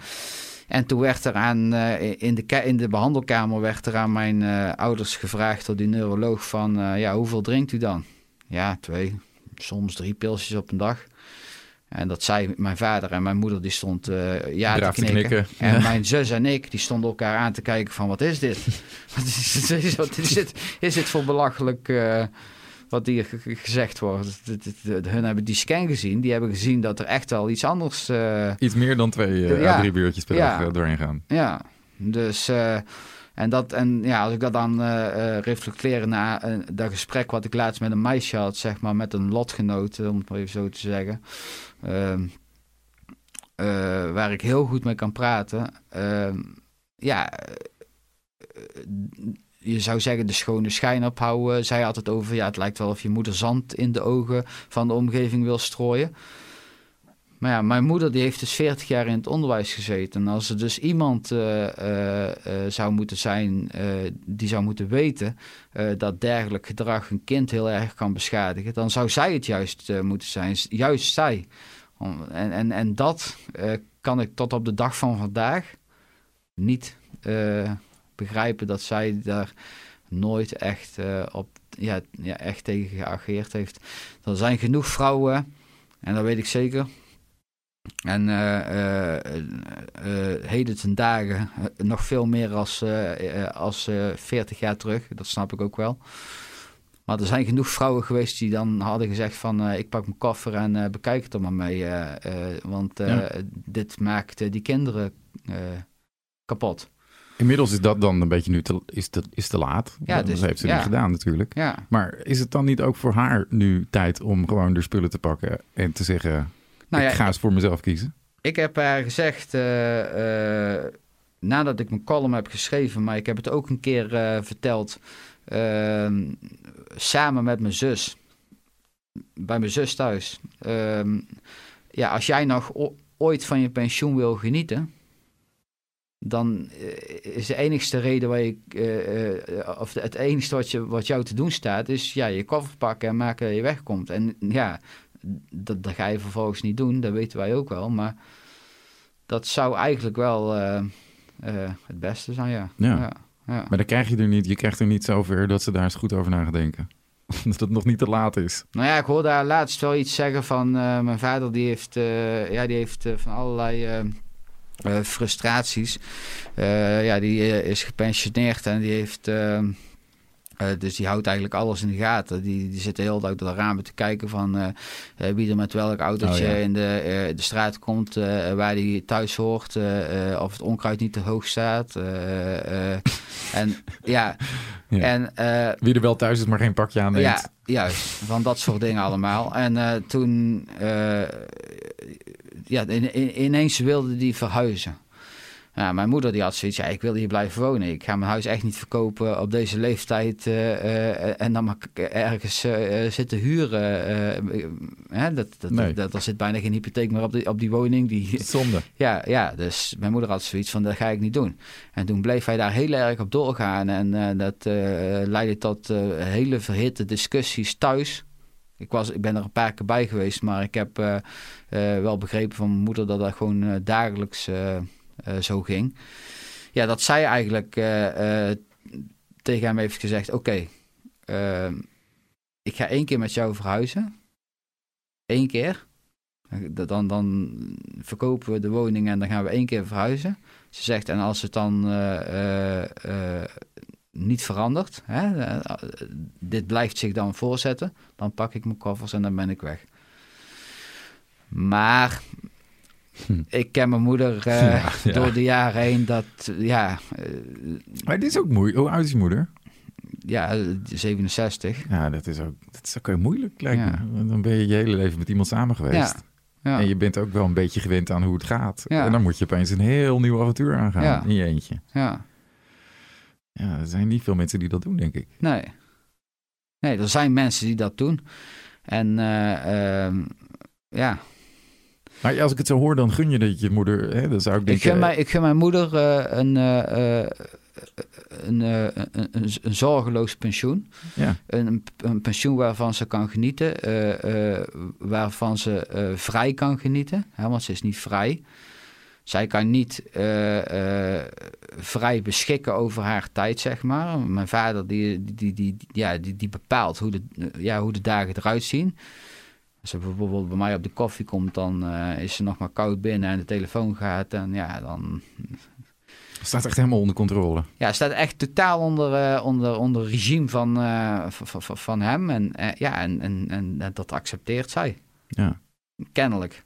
En toen werd er aan, uh, in, de, in de behandelkamer werd er aan mijn uh, ouders gevraagd door die neuroloog van, uh, ja, hoeveel drinkt u dan? Ja, twee, soms drie pilsjes op een dag. En dat zei mijn vader en mijn moeder, die stond ja te knikken. knikken. En ja. mijn zus en ik, die stonden elkaar aan te kijken van, wat is dit? <laughs> wat, is, <laughs> wat is, dit? Is dit voor belachelijk wat hier gezegd wordt. Hun hebben die scan gezien. Die hebben gezien dat er echt wel iets anders... Uh, iets meer dan twee, uh, ja, drie buurtjes per dag uh, doorheen gaan. Ja, dus... en, dat, en ja, als ik dat dan reflecteer naar dat gesprek wat ik laatst met een meisje had, zeg maar, met een lotgenoot, om het maar even zo te zeggen. Ehm, waar ik heel goed mee kan praten. Ehm, ja, je zou zeggen, de schone schijn ophouden. Zij had het over, ja, het lijkt wel of je moeder zand in de ogen van de omgeving wil strooien. Maar ja, mijn moeder die heeft dus 40 jaar in het onderwijs gezeten. En als er dus iemand uh, uh, uh, zou moeten zijn die zou moeten weten dat dergelijk gedrag een kind heel erg kan beschadigen, dan zou zij het juist moeten zijn. Juist zij. En, en, en dat kan ik tot op de dag van vandaag niet begrijpen dat zij daar nooit echt, uh, op, ja, ja, echt tegen geageerd heeft. Er zijn genoeg vrouwen, en dat weet ik zeker. En uh, uh, heden ten dagen nog veel meer als, als 40 jaar terug, dat snap ik ook wel. Maar er zijn genoeg vrouwen geweest die dan hadden gezegd van... ik pak mijn koffer en bekijk het er maar mee. want dit maakt die kinderen kapot. Inmiddels is dat dan een beetje nu te, is te, is te laat. Ja, dus, dat heeft ze ja. niet gedaan natuurlijk. Ja. Maar is het dan niet ook voor haar nu tijd om gewoon de spullen te pakken en te zeggen: nou ik ga eens voor mezelf kiezen? Ik heb haar gezegd, uh, uh, nadat ik mijn column heb geschreven, maar ik heb het ook een keer uh, verteld, ehm, samen met mijn zus, bij mijn zus thuis. Ehm, ja, als jij nog ooit van je pensioen wil genieten, dan eh, is de enigste reden waar je, uh, of het enigste wat, je, wat jou te doen staat, is ja, je koffer pakken en maken dat je wegkomt. En ja, dat, dat ga je vervolgens niet doen, dat weten wij ook wel. Maar dat zou eigenlijk wel uh, het beste zijn, ja. ja. ja. Maar dan krijg je er niet, je krijgt er niet zover dat ze daar eens goed over na gaan denken. <laughs> dat het nog niet te laat is. Nou ja, ik hoorde daar laatst wel iets zeggen van mijn vader die heeft, ja, die heeft van allerlei frustraties. ja, die is gepensioneerd en die heeft uh, dus die houdt eigenlijk alles in de gaten. Die, die zit hele dag door de ramen te kijken van uh, wie er met welk autootje oh, in de, de straat komt, waar die thuis hoort, of het onkruid niet te hoog staat. en <laughs> ja, En, wie er wel thuis is, maar geen pakje aan neemt. Ja, juist. Van dat soort dingen allemaal. En toen, ja, in, in, ineens wilde die verhuizen. Ja, mijn moeder die had zoiets, ja, ik wil hier blijven wonen. Ik ga mijn huis echt niet verkopen op deze leeftijd uh, uh, en dan maar ergens uh, zitten huren. hè, dat, dat, nee. dat, er zit bijna geen hypotheek meer op die, op die woning. Die, Zonde. <laughs> Ja, ja, dus mijn moeder had zoiets van, dat ga ik niet doen. En toen bleef hij daar heel erg op doorgaan en dat leidde tot hele verhitte discussies thuis. Ik, was, ik ben er een paar keer bij geweest, maar ik heb wel begrepen van mijn moeder dat dat gewoon dagelijks eh, zo ging. Ja, dat zij eigenlijk eh, eh, tegen hem heeft gezegd: Oké, ehm, ik ga één keer met jou verhuizen. Eén keer. Dan, dan verkopen we de woning en dan gaan we één keer verhuizen. Ze zegt, en als het dan niet verandert, hè, dit blijft zich dan voorzetten, dan pak ik mijn koffers en dan ben ik weg. Maar Hm. Ik ken mijn moeder <laughs> uh, door de jaren heen. Dat, ja, uh, maar dit is ook moeilijk. Hoe oud is je moeder? Ja, 67. Ja, dat is ook, dat is ook heel moeilijk, lijkt ja. me. Dan ben je je hele leven met iemand samen geweest. En je bent ook wel een beetje gewend aan hoe het gaat. En dan moet je opeens een heel nieuw avontuur aangaan in je eentje. Ja. Ja, er zijn niet veel mensen die dat doen, denk ik. Nee. Nee, er zijn mensen die dat doen. En uh, ja, maar als ik het zo hoor, dan gun je dat je moeder. Hè, dan zou ik denken. Ik gun, mijn, ik gun mijn moeder uh, een, uh, een, een, een, een, zorgeloos pensioen. Ja. Een, een pensioen waarvan ze kan genieten, waarvan ze vrij kan genieten. Hè, want ze is niet vrij. Zij kan niet vrij beschikken over haar tijd, zeg maar. Mijn vader die, die, die, die ja, die, die bepaalt hoe de, ja, hoe de dagen eruit zien. Als ze bijvoorbeeld bij mij op de koffie komt, dan uh, is ze nog maar koud binnen en de telefoon gaat. En ja, dan. Het staat echt helemaal onder controle. Ja, het staat echt totaal onder, uh, onder, onder regime van, uh, van, van hem. En, ja, en, en, en dat accepteert zij. Ja. Kennelijk.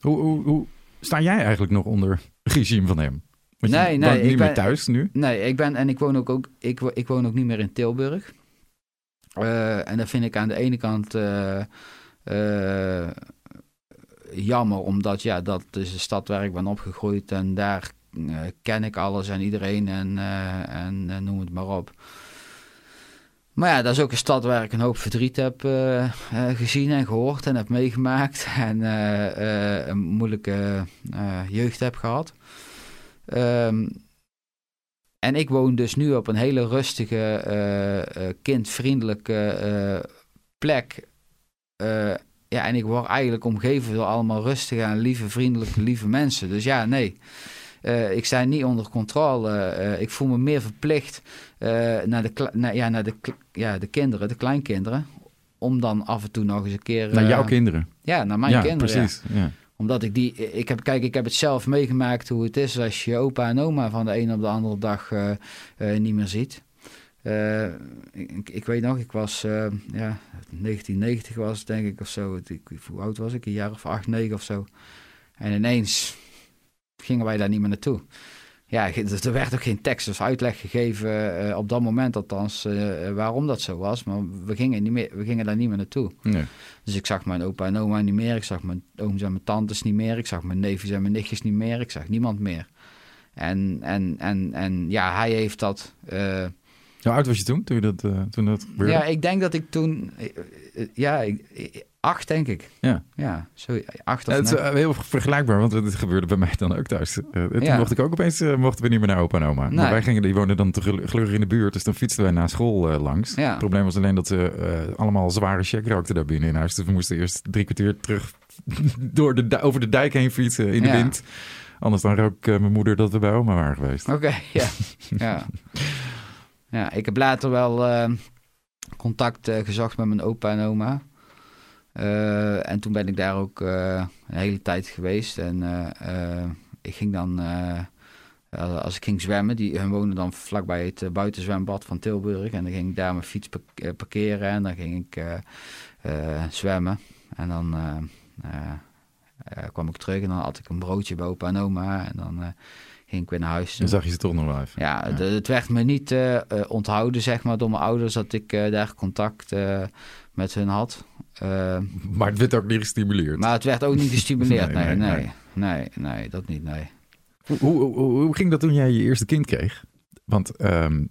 Hoe, hoe, hoe sta jij eigenlijk nog onder regime van hem? Want nee, je nee. niet ik ben, meer thuis nu? Nee, ik ben en ik woon ook, ook, ik, ik woon ook niet meer in Tilburg. en dat vind ik aan de ene kant uh, jammer, omdat ja, dat is de stad waar ik ben opgegroeid en daar ken ik alles en iedereen en, en noem het maar op. Maar ja, dat is ook een stad waar ik een hoop verdriet heb gezien en gehoord en heb meegemaakt. <laughs> En een moeilijke jeugd heb gehad. Um, en ik woon dus nu op een hele rustige, kindvriendelijke plek ja, en ik word eigenlijk omgeven door allemaal rustige en lieve, vriendelijke, lieve mensen. Dus ja, nee. Uh, ik sta niet onder controle. Uh, ik voel me meer verplicht naar, de, naar, ja, naar de, ja, de kinderen, de kleinkinderen. Om dan af en toe nog eens een keer. Naar jouw kinderen? Ja, naar mijn ja, kinderen. Precies. Ja. Omdat ik die. Ik heb, kijk, ik heb het zelf meegemaakt hoe het is als je opa en oma van de een op de andere dag niet meer ziet. Uh, ik, ik, weet nog, ik was, uh, ja, 1990 was denk ik of zo. Ik, hoe oud was ik? Een jaar of acht, negen of zo. En ineens gingen wij daar niet meer naartoe. Ja, er werd ook geen tekst of uitleg gegeven, uh, op dat moment althans, waarom dat zo was. Maar we gingen, niet meer, we gingen daar niet meer naartoe. Nee. Dus ik zag mijn opa en oma niet meer. Ik zag mijn ooms en mijn tantes niet meer. Ik zag mijn neefjes en mijn nichtjes niet meer. Ik zag niemand meer. En, en, en, en ja, hij heeft dat hoe oud was je toen, toen, dat, uh, toen dat gebeurde? Ja, ik denk dat ik toen... Eh, eh, ja, acht denk ik. Ja. Ja, zo, acht of Het is heel vergelijkbaar, want het gebeurde bij mij dan ook thuis. Uh, toen ja. mocht ik ook opeens, mochten we niet meer naar opa en oma. Maar wij gingen, die woonden dan gelukkig in de buurt, dus dan fietsten wij naar school langs. Ja. Het probleem was alleen dat ze allemaal zware check rookten daar binnen in huis. Dus we moesten eerst drie kwartier terug <laughs> door de, over de dijk heen fietsen in de wind. Anders dan rook mijn moeder dat we bij oma waren geweest. Oké, ja. <laughs> ja. Ja, ik heb later wel contact gezocht met mijn opa en oma. En toen ben ik daar ook een hele tijd geweest. En ik ging dan, als ik ging zwemmen, die, hun wonen dan vlakbij het buitenzwembad van Tilburg. En dan ging ik daar mijn fiets parkeren en dan ging ik zwemmen. En dan kwam ik terug en dan had ik een broodje bij opa en oma. En dan ging ik weer naar huis. Dan zag je ze toch nog live. Ja, ja. het werd me niet onthouden, zeg maar, door mijn ouders dat ik daar contact met hun had. Maar het werd ook niet gestimuleerd. Maar het werd ook niet gestimuleerd, <laughs> nee, nee, nee, nee, nee, dat niet, nee. Hoe, hoe, hoe, ging dat toen jij je eerste kind kreeg? Want um,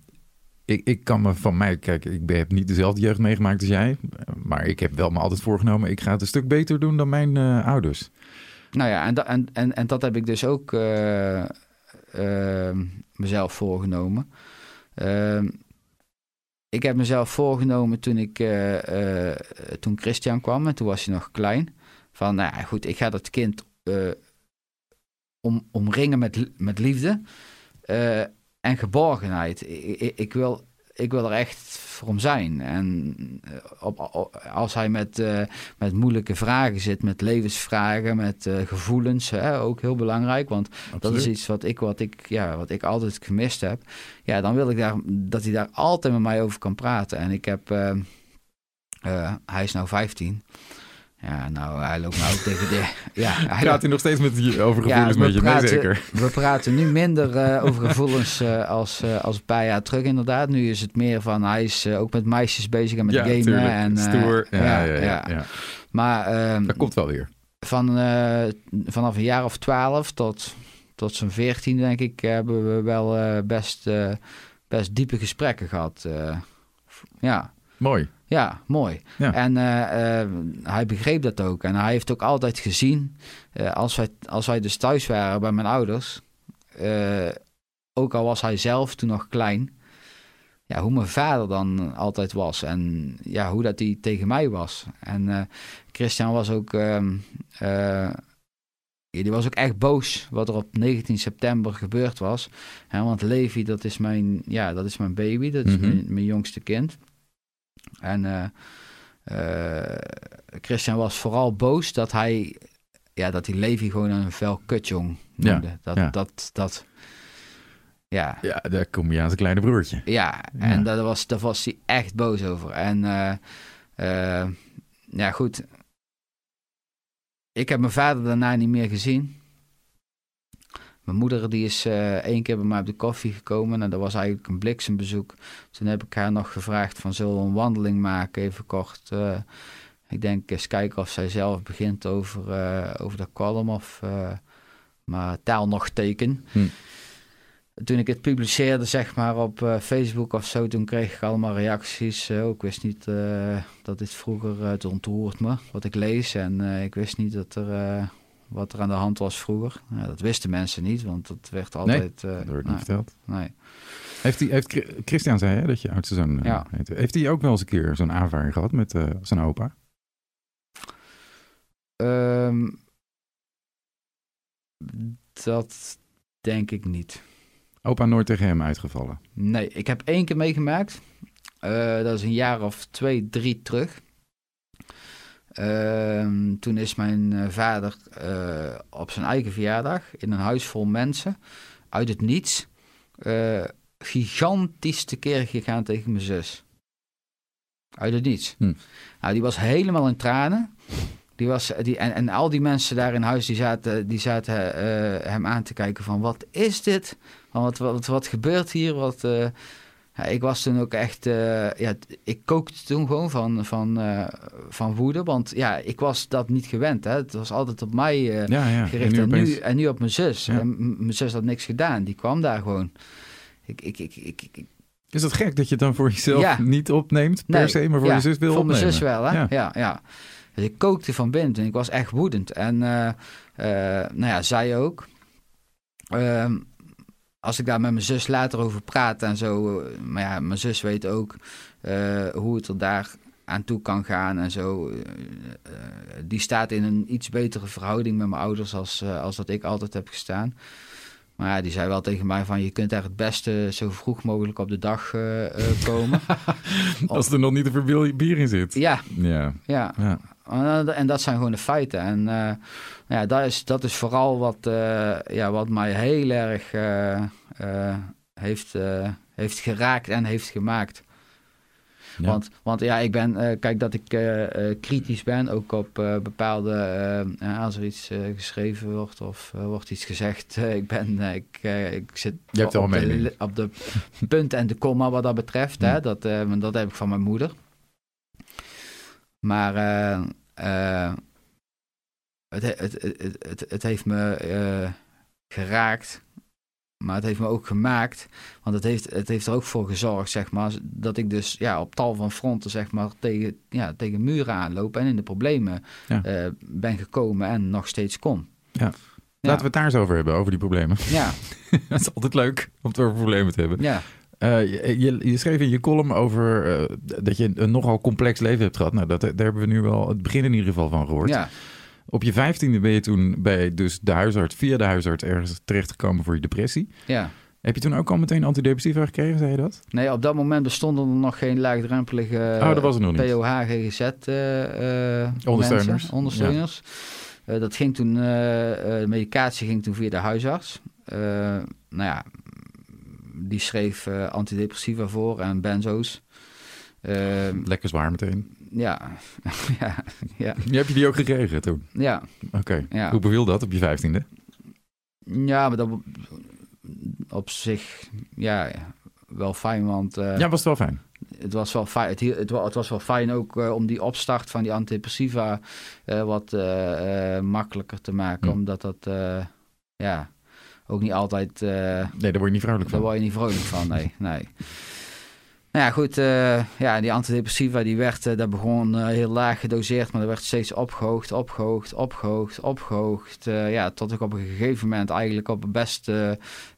ik, ik kan me van mij, kijk, ik heb niet dezelfde jeugd meegemaakt als jij, maar ik heb wel me altijd voorgenomen, ik ga het een stuk beter doen dan mijn ouders. Nou ja, en, en, en, en dat heb ik dus ook Ehm, mezelf voorgenomen. Ehm, ik heb mezelf voorgenomen toen, ik, uh, uh, toen Christian kwam en toen was hij nog klein. Van, nou ja, goed, ik ga dat kind uh, om, omringen met, met liefde en geborgenheid. Ik, ik, wil ik wil er echt voor hem zijn. En eh, op, als hij met, uh, met moeilijke vragen zit, met levensvragen, met uh, gevoelens, hè, ook heel belangrijk. Want dat is iets wat ik, wat, ik, ja, wat ik altijd gemist heb. Ja, dan wil ik daar, dat hij daar altijd met mij over kan praten. En ik heb, hij is nou 15. Ja, nou, hij loopt nou ook <laughs> tegen de... Ja, hij Praat hij nog steeds met je, over gevoelens met je? Praten, zeker? We praten nu minder uh, over gevoelens uh, als, uh, als een paar jaar terug inderdaad. Nu is het meer van, hij is ook met meisjes bezig en met ja, gamen. Tuurlijk. En, Stoer. Ja, ja, ja, ja, Maar... Um, dat komt wel weer. Van, vanaf een jaar of twaalf tot, tot zo'n veertien, denk ik, hebben we wel best, best diepe gesprekken gehad. ja. Mooi. Ja, mooi. En uh, uh, hij begreep dat ook. En hij heeft ook altijd gezien, uh, als, wij, als wij dus thuis waren bij mijn ouders, ook al was hij zelf toen nog klein, ja, hoe mijn vader dan altijd was. En ja, hoe dat hij tegen mij was. En Christian was ook, ehm, die was ook echt boos wat er op 19 september gebeurd was. want Levi, dat is mijn, ja, dat is mijn baby, dat is mm -hmm. mijn, mijn jongste kind. En uh, uh, Christian was vooral boos dat hij, ja, dat hij Levi gewoon een fel kutjong noemde. Ja, dat, ja. dat, dat, ja. Ja, daar kom je aan zijn kleine broertje. Ja, en ja. Daar, was, daar was hij echt boos over. En uh, ja, goed. Ik heb mijn vader daarna niet meer gezien. Mijn moeder die is uh, één keer bij mij op de koffie gekomen en dat was eigenlijk een bliksembezoek. Toen heb ik haar nog gevraagd van zullen we een wandeling maken, even kort. Uh, ik denk eens kijken of zij zelf begint over, uh, over de column of maar taal nog teken. Hm. Toen ik het publiceerde, zeg maar, op Facebook of zo, toen kreeg ik allemaal reacties. ik wist niet dat dit vroeger, het ontroert me, wat ik lees. En ik wist niet dat er wat er aan de hand was vroeger. Ja, dat wisten mensen niet, want dat werd altijd... Nee, uh, dat wordt niet verteld. Nee. Heeft, hij, heeft Christian zei hè, dat je oudste zoon uh, ja. heet. Heeft hij ook wel eens een keer zo'n aanvaring gehad met uh, zijn opa? Um, dat denk ik niet. Opa nooit tegen hem uitgevallen? Nee, ik heb één keer meegemaakt. dat is een jaar of twee, drie terug. Uh, toen is mijn uh, vader uh, op zijn eigen verjaardag in een huis vol mensen uit het niets uh, gigantisch tekeer gegaan tegen mijn zus. Uit het niets. Hm. Nou, die was helemaal in tranen. Die was, die, en, en al die mensen daar in huis die zaten, die zaten hem aan te kijken van wat is dit? Wat, wat, wat gebeurt hier? Wat, ja, ik was toen ook echt, uh, ja, ik kookte toen gewoon van, van, uh, van woede, want ja, ik was dat niet gewend. Hè. Het was altijd op mij uh, ja, ja. gericht en nu, en nu, en nu op mijn zus. En mijn zus had niks gedaan, die kwam daar gewoon. Ik, ik, ik, ik, ik is dat gek dat je het dan voor jezelf niet opneemt per nee, se, maar voor je zus wil voor opnemen? Voor mijn zus wel, hè? Ja, ja. Dus ik kookte van binnen en ik was echt woedend. En nou ja, zij ook. Ehm, als ik daar met mijn zus later over praat en zo. Eh, maar ja, mijn zus weet ook uh, hoe het er daar aan toe kan gaan en zo. Uh, die staat in een iets betere verhouding met mijn ouders als, als dat ik altijd heb gestaan. Maar ja, die zei wel tegen mij van... je kunt er het beste zo vroeg mogelijk op de dag uh, komen. <laughs> Als er nog niet te veel bier in zit. Ja. Ja. ja. ja. En dat zijn gewoon de feiten. En uh, ja, dat is, dat is vooral wat, uh, ja, wat mij heel erg heeft, heeft geraakt en heeft gemaakt. Want, want ja, ik ben, uh, kijk dat ik uh, uh, kritisch ben, ook op bepaalde, als er iets geschreven wordt of wordt iets gezegd. <laughs> ik ben, ik, ik zit Je hebt op, de, op de punt en de komma wat dat betreft. Hè, dat, dat heb ik van mijn moeder. Maar het, het, het, het, het heeft me geraakt maar het heeft me ook gemaakt, want het heeft, het heeft er ook voor gezorgd, zeg maar, dat ik dus ja, op tal van fronten, zeg maar, tegen, ja, tegen muren aanloop en in de problemen ja. uh, ben gekomen en nog steeds kom. Ja. Laten we het daar eens over hebben, over die problemen. Ja. <laughs> dat is altijd leuk om het over problemen te hebben. Ja. Uh, je, je, je, schreef in je column over uh, dat je een nogal complex leven hebt gehad. Nou, dat, daar hebben we nu wel het begin in ieder geval van gehoord. Ja. Op je vijftiende ben je toen bij dus de huisarts, via de huisarts ergens terechtgekomen voor je depressie. Ja. Heb je toen ook al meteen antidepressiva gekregen, zei je dat? Nee, op dat moment bestonden er nog geen laagdrempelige oh, dat was er nog niet. POH, GGZ uh, uh, ondersteuners. Mensen, ondersteuners. Ja. Uh, dat ging toen, de medicatie ging toen via de huisarts. nou ja, die schreef antidepressiva voor en benzo's. Lekker zwaar meteen. <laughs> Ja. ja, ja. Heb je die ook gekregen toen? Ja. Oké. Ja. Hoe beviel dat op je vijftiende? Ja, maar dat op zich, ja, wel fijn, want... Uh, ja, was het wel fijn? Het was wel fijn, het, het, het was wel fijn ook uh, om die opstart van die antidepressiva uh, wat makkelijker te maken, omdat dat, ja, ook niet altijd... nee, daar word je niet vrolijk van. Daar word je niet vrolijk van, nee, nee. Nou ja, goed. Uh, ja, die antidepressiva die werd, uh, begon uh, heel laag gedoseerd, maar dat werd steeds opgehoogd, opgehoogd, opgehoogd, opgehoogd. ja, tot ik op een gegeven moment eigenlijk op best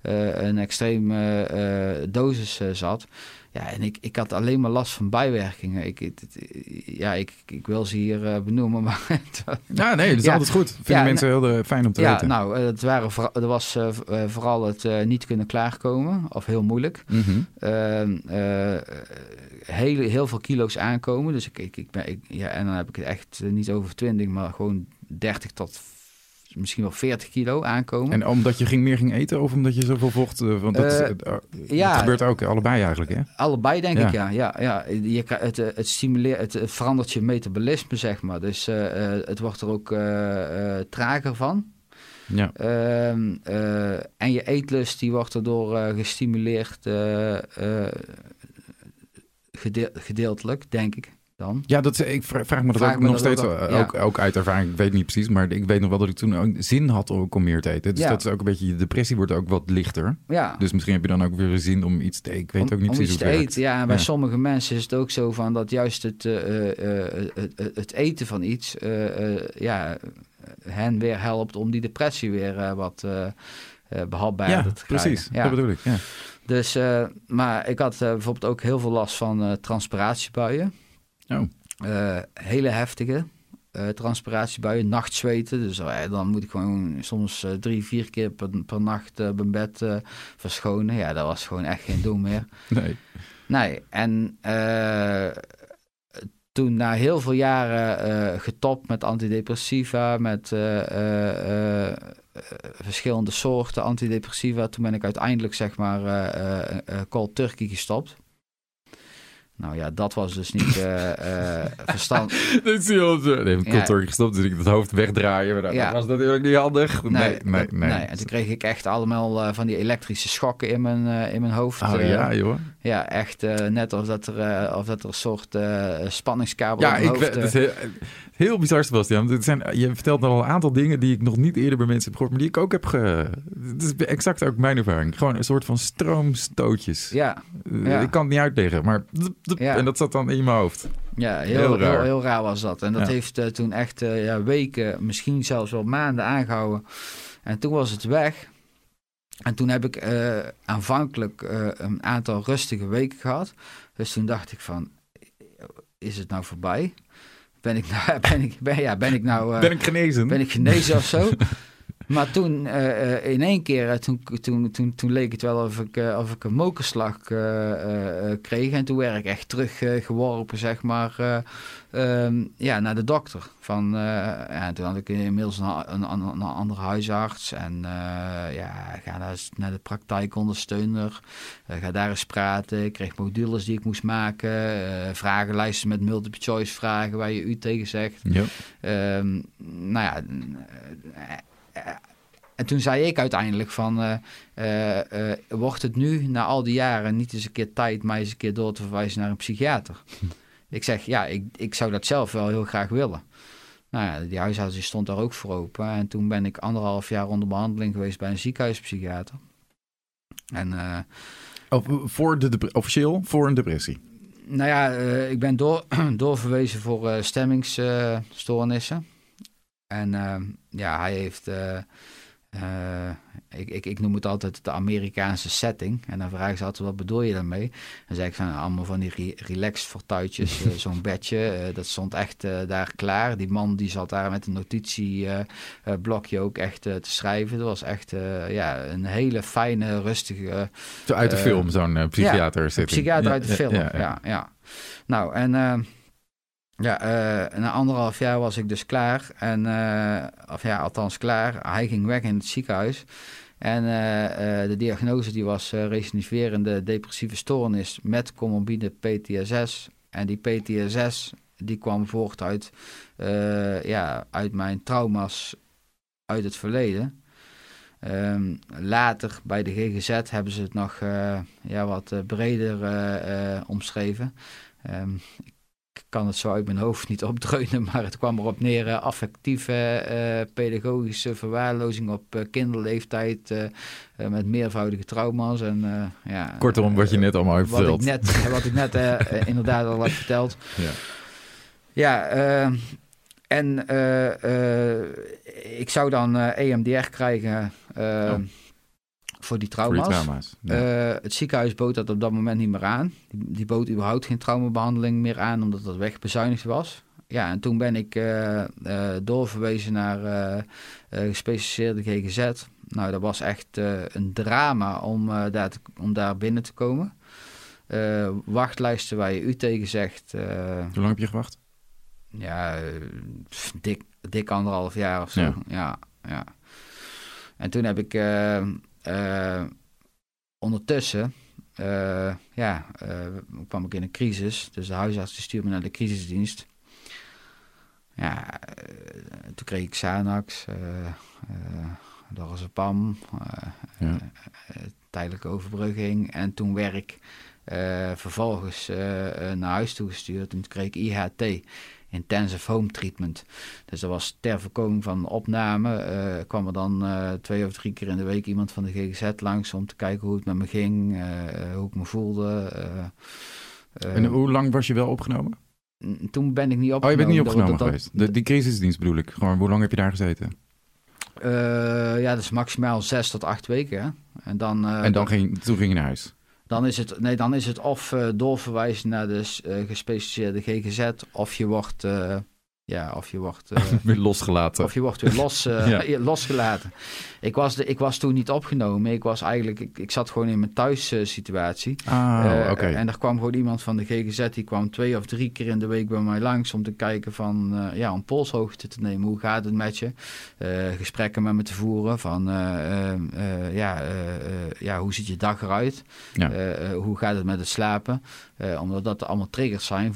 een extreme dosis zat. Ja, en ik, ik had alleen maar last van bijwerkingen. Ik, het, ja, ik, ik wil ze hier uh, benoemen, maar... <laughs> ja, nee, dat is ja, altijd goed. Vinden ja, mensen heel uh, fijn om te ja, weten. nou, het waren, er was uh, vooral het niet kunnen klaarkomen, of heel moeilijk. Mm -hmm. heel, heel veel kilo's aankomen, dus ik, ik, ik ben... Ik, ja, en dan heb ik het echt niet over 20, maar gewoon 30 tot misschien wel 40 kilo aankomen. En omdat je ging, meer ging eten of omdat je zoveel vocht? Uh, want dat, uh, uh, ja, dat gebeurt ook allebei eigenlijk, hè? Allebei denk ja. ik, ja. ja, ja. Je, het, het, stimuleert, het verandert je metabolisme, zeg maar. Dus het wordt er ook trager van. Ja. Ehm, en je eetlust die wordt erdoor gestimuleerd gedeel, gedeeltelijk, denk ik. Dan. Ja, dat, ik vraag me dat vraag ook me nog dat steeds ook, ook, ja. ook, ook, uit ervaring. Ik weet niet precies, maar ik weet nog wel dat ik toen ook zin had om, om meer te eten. Dus ja. dat is ook een beetje, je depressie wordt ook wat lichter. Ja. Dus misschien heb je dan ook weer zin om iets te eten. Ik weet om, ook niet precies iets hoe te het eten. Ja, en bij sommige mensen is het ook zo van dat juist het, uh, uh, het, het, eten van iets uh, ja, hen weer helpt om die depressie weer wat behapbaar ja, te krijgen. Precies, ja, dat bedoel ik. Ja. Dus, maar ik had bijvoorbeeld ook heel veel last van transpiratiebuien. Oh. Uh, hele heftige uh, transpiratiebuien, nachtzweten. Dus uh, dan moet ik gewoon soms drie, vier keer per, per nacht mijn bed verschonen. Ja, dat was gewoon echt geen doen meer. <laughs> Nee. Nee, en toen na heel veel jaren getopt met antidepressiva, met verschillende soorten antidepressiva, toen ben ik uiteindelijk zeg maar cold turkey gestopt. Nou ja, dat was dus niet uh, uh, verstand. <laughs> Dit is heel zo. Nee, ik ja. gestopt, dus ik het hoofd wegdraaien. Maar dat ja. was natuurlijk niet handig. Nee, nee, nee. nee. nee. En toen kreeg ik echt allemaal uh, van die elektrische schokken in mijn, in mijn hoofd. Oh ja, joh. Ja, echt net alsof dat er, of dat er een soort spanningskabel ja, in mijn ik, hoofd... heel, bizar, Sebastian. Het zijn, je vertelt al een aantal dingen die ik nog niet eerder bij mensen heb gehoord, maar die ik ook heb ge... Het is exact ook mijn ervaring. Gewoon een soort van stroomstootjes. Ja. ja. Ik kan het niet uitleggen, maar... Ja. En dat zat dan in mijn hoofd. Ja, heel, heel, raar. Heel, heel raar was dat. En dat ja. heeft uh, toen echt uh, ja, weken, misschien zelfs wel maanden aangehouden. En toen was het weg. En toen heb ik uh, aanvankelijk een aantal rustige weken gehad. Dus toen dacht ik van, is het nou voorbij? Ben ik nou, <laughs> ben ik, ben, ja, ben ik nou... ben ik genezen? Ben ik genezen of zo? <laughs> Maar toen, in één keer, toen, toen, toen, toen leek het wel of ik, of ik een mokerslag kreeg. En toen werd ik echt teruggeworpen, zeg maar, Ehm, ja, naar de dokter. Van, uh, ja, toen had ik inmiddels een, een, een andere huisarts. En uh, ja, ga naar, naar de praktijkondersteuner. Uh, ga daar eens praten. Ik kreeg modules die ik moest maken. vragenlijsten met multiple choice vragen waar je u tegen zegt. Ja. Um, nou ja... En toen zei ik uiteindelijk van, wordt het nu na al die jaren niet eens een keer tijd mij eens een keer door te verwijzen naar een psychiater? Ik zeg, ja, ik, ik zou dat zelf wel heel graag willen. Nou ja, die huisarts stond daar ook voor open. En toen ben ik anderhalf jaar onder behandeling geweest bij een ziekenhuispsychiater. En, uh, voor de officieel voor een depressie? Nou ja, ik ben door, <clears throat> doorverwezen voor stemmingsstoornissen. En ja, hij heeft uh, ik, ik, ik, noem het altijd de Amerikaanse setting. En dan vragen ze altijd, wat bedoel je daarmee? Dan zeg ik van, allemaal van die re relaxed fortuitjes, uh, <laughs> zo'n bedje. Uh, dat stond echt daar klaar. Die man die zat daar met een notitieblokje ook echt te schrijven. Dat was echt ja, een hele fijne, rustige... Zo uit de film, zo'n psychiater ja, psychiater uit de film, ja. ja, Nou, en ja, uh, na anderhalf jaar was ik dus klaar. En, uh, of ja, althans klaar. Hij ging weg in het ziekenhuis. En uh, de diagnose die was recidiverende depressieve stoornis met comorbide PTSS. En die PTSS die kwam voort uit, ja, uit mijn trauma's uit het verleden. Um, later bij de GGZ hebben ze het nog ja, wat breder omschreven. Ik kan het zo uit mijn hoofd niet <laughs> opdreunen, maar het kwam erop neer uh, affectieve uh, pedagogische verwaarlozing op uh, kinderleeftijd met meervoudige trauma's. En, ja, Kortom, wat je net allemaal hebt verteld. Wat ik net, wat ik net inderdaad al had verteld. Ja, ja en ik zou dan EMDR krijgen. Oh voor die trauma's. Eh, het ziekenhuis bood dat op dat moment niet meer aan. Die, die bood überhaupt geen traumabehandeling meer aan, omdat dat wegbezuinigd was. Ja, en toen ben ik uh, doorverwezen naar gespecialiseerde GGZ. Nou, dat was echt een drama om, daar om daar binnen te komen. wachtlijsten waar je u tegen zegt. Hoe lang heb je gewacht? Ja, dik, dik anderhalf jaar of zo. Ja. ja, ja. En toen heb ik uh, ondertussen uh, ja, uh, kwam ik in een crisis. Dus de huisarts stuurde me naar de crisisdienst. Ja, toen kreeg ik Xanax, Dorazepam, ja. tijdelijke overbrugging. En toen werd ik vervolgens naar huis toegestuurd en toen kreeg ik IHT intensive home treatment. Dus dat was ter voorkoming van opname. Uh, kwam er dan uh, twee of drie keer in de week iemand van de GGZ langs om te kijken hoe het met me ging, uh, hoe ik me voelde. en hoe lang was je wel opgenomen? Toen ben ik niet opgenomen. Oh, je bent niet opgenomen geweest? De, die crisisdienst bedoel ik. Gewoon, hoe lang heb je daar gezeten? ja, dat is maximaal zes tot acht weken. Hè? En, dan, en dan ging, toen ging je naar huis? Dan is het, nee, dan is het of uh, doorverwijzen naar de uh, gespecialiseerde GGZ, of je wordt uh, ja, of je wordt... Uh, <laughs> weer losgelaten. Of je wordt weer los, <laughs> uh, <laughs> losgelaten. Ik was, de, ik was toen niet opgenomen. Ik was eigenlijk... Ik, ik zat gewoon in mijn thuissituatie. ah, oké. En er kwam gewoon iemand van de GGZ... die kwam twee of drie keer in de week bij mij langs... om te kijken van... ja, om polshoogte te nemen. Hoe gaat het met je? gesprekken met me te voeren van... ja, ja, hoe ziet je dag eruit? Ja. hoe gaat het met het slapen? omdat dat allemaal triggers zijn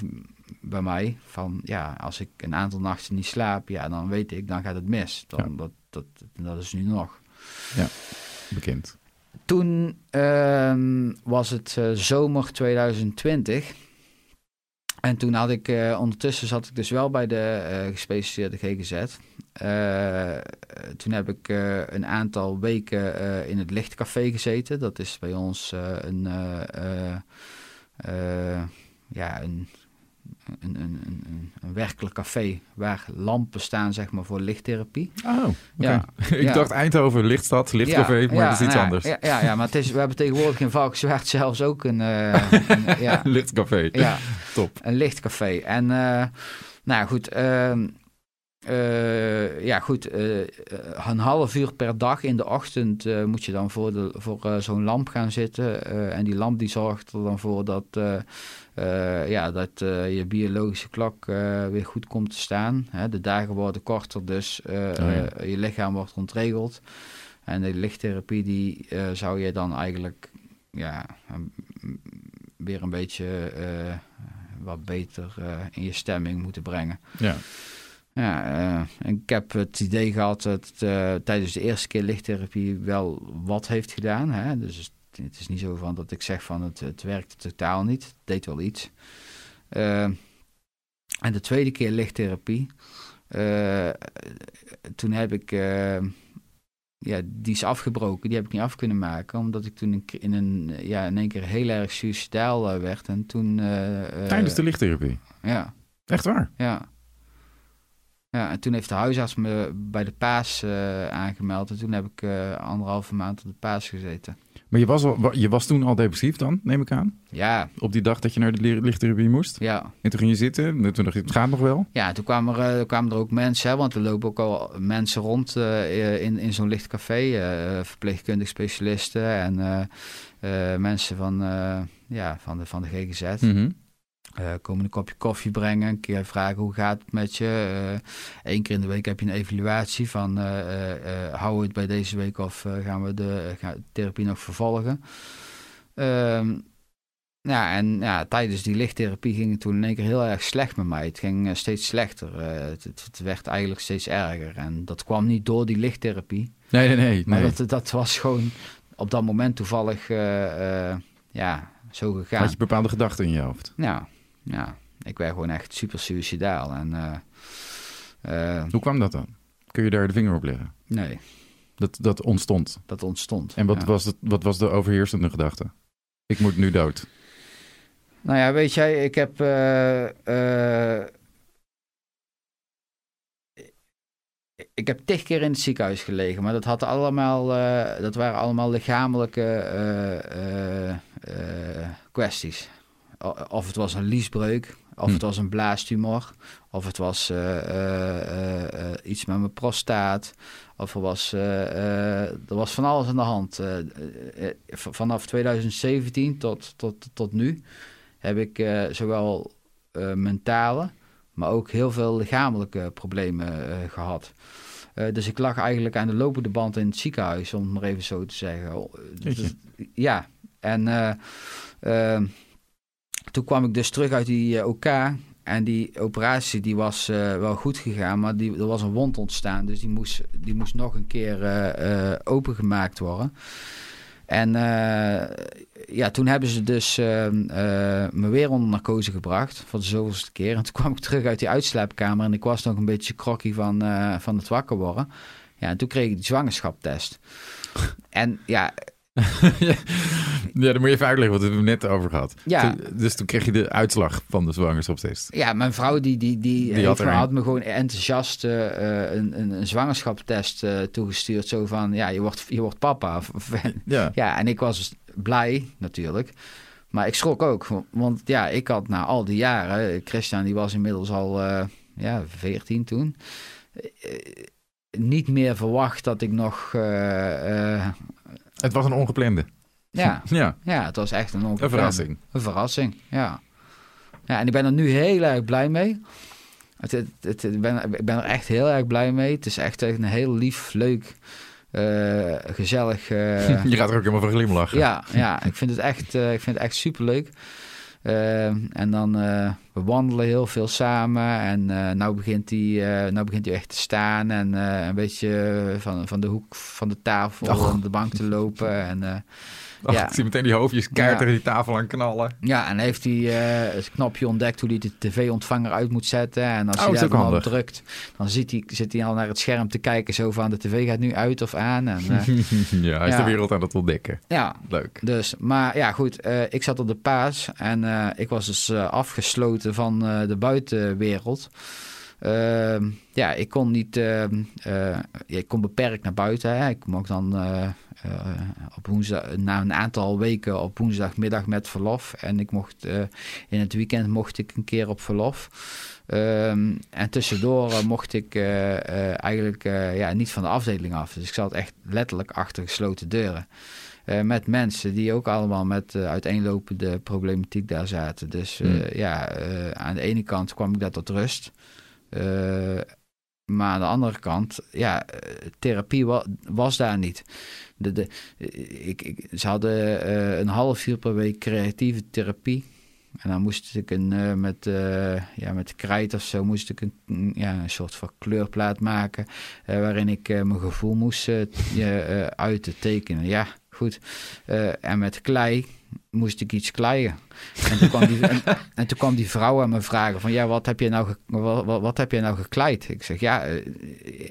bij mij van ja, als ik een aantal nachten niet slaap, ja, dan weet ik, dan gaat het mis. Dan, dat, dat, dat is nu nog. Ja, bekend. Toen uh, was het uh, zomer 2020. En toen had ik, uh, ondertussen zat ik dus wel bij de uh, gespecialiseerde GGZ. toen heb ik een aantal weken in het Lichtcafé gezeten. Dat is bij ons een, ja, een een, een, een, een werkelijk café waar lampen staan, zeg maar, voor lichttherapie. Oh, ja. <laughs> Ik dacht Eindhoven, lichtstad, lichtcafé, maar dat is iets nou anders. Ja, ja, ja, maar het is, we hebben tegenwoordig in Valkenswaard zelfs ook een... <laughs> Uh, ja. lichtcafé. Ja, top. Een lichtcafé. En uh, nou goed, uh, ja, goed. Uh, een half uur per dag in de ochtend moet je dan voor, de, voor zo'n lamp gaan zitten. en die lamp die zorgt er dan voor dat, ja, dat je biologische klok weer goed komt te staan. Hè, de dagen worden korter, dus oh, ja. je lichaam wordt ontregeld. En de lichttherapie die zou je dan eigenlijk ja, weer een beetje wat beter in je stemming moeten brengen. Ja. Ja, uh, ik heb het idee gehad dat uh, tijdens de eerste keer lichttherapie wel wat heeft gedaan. Hè? Dus het is niet zo van dat ik zeg van het, het werkte totaal niet. Het deed wel iets. Uh, en de tweede keer lichttherapie, toen heb ik, ja, die is afgebroken. Die heb ik niet af kunnen maken, omdat ik toen in, een, ja, in één keer heel erg suicidaal werd. En toen... Tijdens de lichttherapie? Ja. Echt waar? Ja. Ja, en toen heeft de huisarts me bij de paas uh, aangemeld. En toen heb ik uh, anderhalve maand op de paas gezeten. Maar je was, al, je was toen al depressief dan, neem ik aan? Ja. Op die dag dat je naar de lichttherapie moest? Ja. En toen ging je zitten en toen dacht je, het gaat nog wel? Ja, toen kwamen er, uh, kwamen er ook mensen, hè, want er lopen ook al mensen rond in, in zo'n lichtcafé. verpleegkundig specialisten en mensen van, ja, van, de, van de GGZ. Mm uh, komen een kopje koffie brengen, een keer vragen hoe gaat het met je. Eén eh, keer in de week heb je een evaluatie van uh, houden we het bij deze week of gaan we de, gaan therapie nog vervolgen. Ehm, ja, en ja, tijdens die lichttherapie ging het toen in één keer heel erg slecht met mij. Het ging steeds slechter. Het, het, werd eigenlijk steeds erger. En dat kwam niet door die lichttherapie. Nee, nee, nee. Maar Dat, dat was gewoon op dat moment toevallig ja, zo gegaan. Had je bepaalde gedachten in je hoofd? Ja ja, ik werd gewoon echt super suicidaal. En, uh, uh, Hoe kwam dat dan? Kun je daar de vinger op leggen? Nee. Dat, dat ontstond? Dat ontstond, En wat, was het, wat was de overheersende gedachte? Ik moet nu dood. Nou ja, weet jij, ik heb... Uh, ik heb tig keer in het ziekenhuis gelegen, maar dat, had allemaal, dat waren allemaal lichamelijke kwesties of het was een liesbreuk, of hm. het was een blaastumor, of het was uh, uh, uh, iets met mijn prostaat, of er was, er was van alles aan de hand. vanaf 2017 tot, tot, tot nu heb ik zowel mentale, maar ook heel veel lichamelijke problemen gehad. dus ik lag eigenlijk aan de lopende band in het ziekenhuis, om het maar even zo te zeggen. Dus, ja, en toen kwam ik dus terug uit die uh, OK. En die operatie die was uh, wel goed gegaan, maar die, er was een wond ontstaan. Dus die moest, die moest nog een keer uh, opengemaakt worden. En ja, toen hebben ze dus me weer onder narcose gebracht. Voor de zoveelste keer. En toen kwam ik terug uit die uitslaapkamer. En ik was nog een beetje krokkie van, van het wakker worden. Ja, en toen kreeg ik die zwangerschaptest. <laughs> en ja, <laughs> ja, dan moet je even uitleggen wat we het net over gehad. Ja. dus toen kreeg je de uitslag van de zwangerschapstest. Ja, mijn vrouw die, die, die, die had, had, me gewoon enthousiast uh, een, een, een zwangerschapstest uh, toegestuurd. Zo van, ja, je wordt, je wordt papa. <laughs> ja. ja, en ik was dus blij natuurlijk. Maar ik schrok ook, want ja, ik had na al die jaren... Christian die was inmiddels al uh, ja, 14 toen niet meer verwacht dat ik nog het was een ongeplande. Ja, <laughs> ja. ja het was echt een ongeplande. Een verrassing. Een verrassing, ja. ja. En ik ben er nu heel erg blij mee. Het, het, het, ik, ben, ik ben er echt heel erg blij mee. Het is echt een heel lief, leuk, uh, gezellig... Uh... <laughs> Je gaat er ook helemaal van glimlachen. Ja, ja ik vind het echt, uh, ik vind het echt superleuk. En dan we wandelen heel veel samen. En uh, nou, begint hij, nou begint hij echt te staan. En een beetje van, van de hoek van de tafel oh. om de bank te lopen. En Oh, ja. Ik zie meteen die hoofdjes keihard tegen die tafel aan knallen. Ja, en heeft hij uh, het knopje ontdekt hoe hij de tv-ontvanger uit moet zetten. En als oh, hij daar dan op drukt, dan ziet hij, zit hij al naar het scherm te kijken. Zo van, de tv gaat nu uit of aan. En, uh, <laughs> ja, hij is de wereld aan het ontdekken. Ja. Leuk. Dus, maar ja, goed. Uh, ik zat op de paas en ik was dus afgesloten van de buitenwereld. Ehm, ja, ik kon niet, ehm, eh, ik kon beperkt naar buiten. Hè. Ik mocht dan uh, op woensdag, na een aantal weken op woensdagmiddag met verlof. En ik mocht in het weekend mocht ik een keer op verlof. Ehm, en tussendoor mocht ik eigenlijk ja, niet van de afdeling af. Dus ik zat echt letterlijk achter gesloten deuren. met mensen die ook allemaal met uiteenlopende problematiek daar zaten. Dus hmm. ja, aan de ene kant kwam ik daar tot rust. Uh, maar aan de andere kant, ja, therapie was daar niet. De, de, ik, ik, ze hadden een half uur per week creatieve therapie. En dan moest ik een, met, ja, met krijt of zo, moest ik een, ja, een soort van kleurplaat maken. waarin ik mijn gevoel moest uit tekenen. Ja, goed. en met klei moest ik iets kleien. En toen kwam die, <laughs> en, toen kwam die vrouw aan me vragen van... ja, wat heb je nou, wat, wat, heb je nou gekleid? Ik zeg, ja, eh,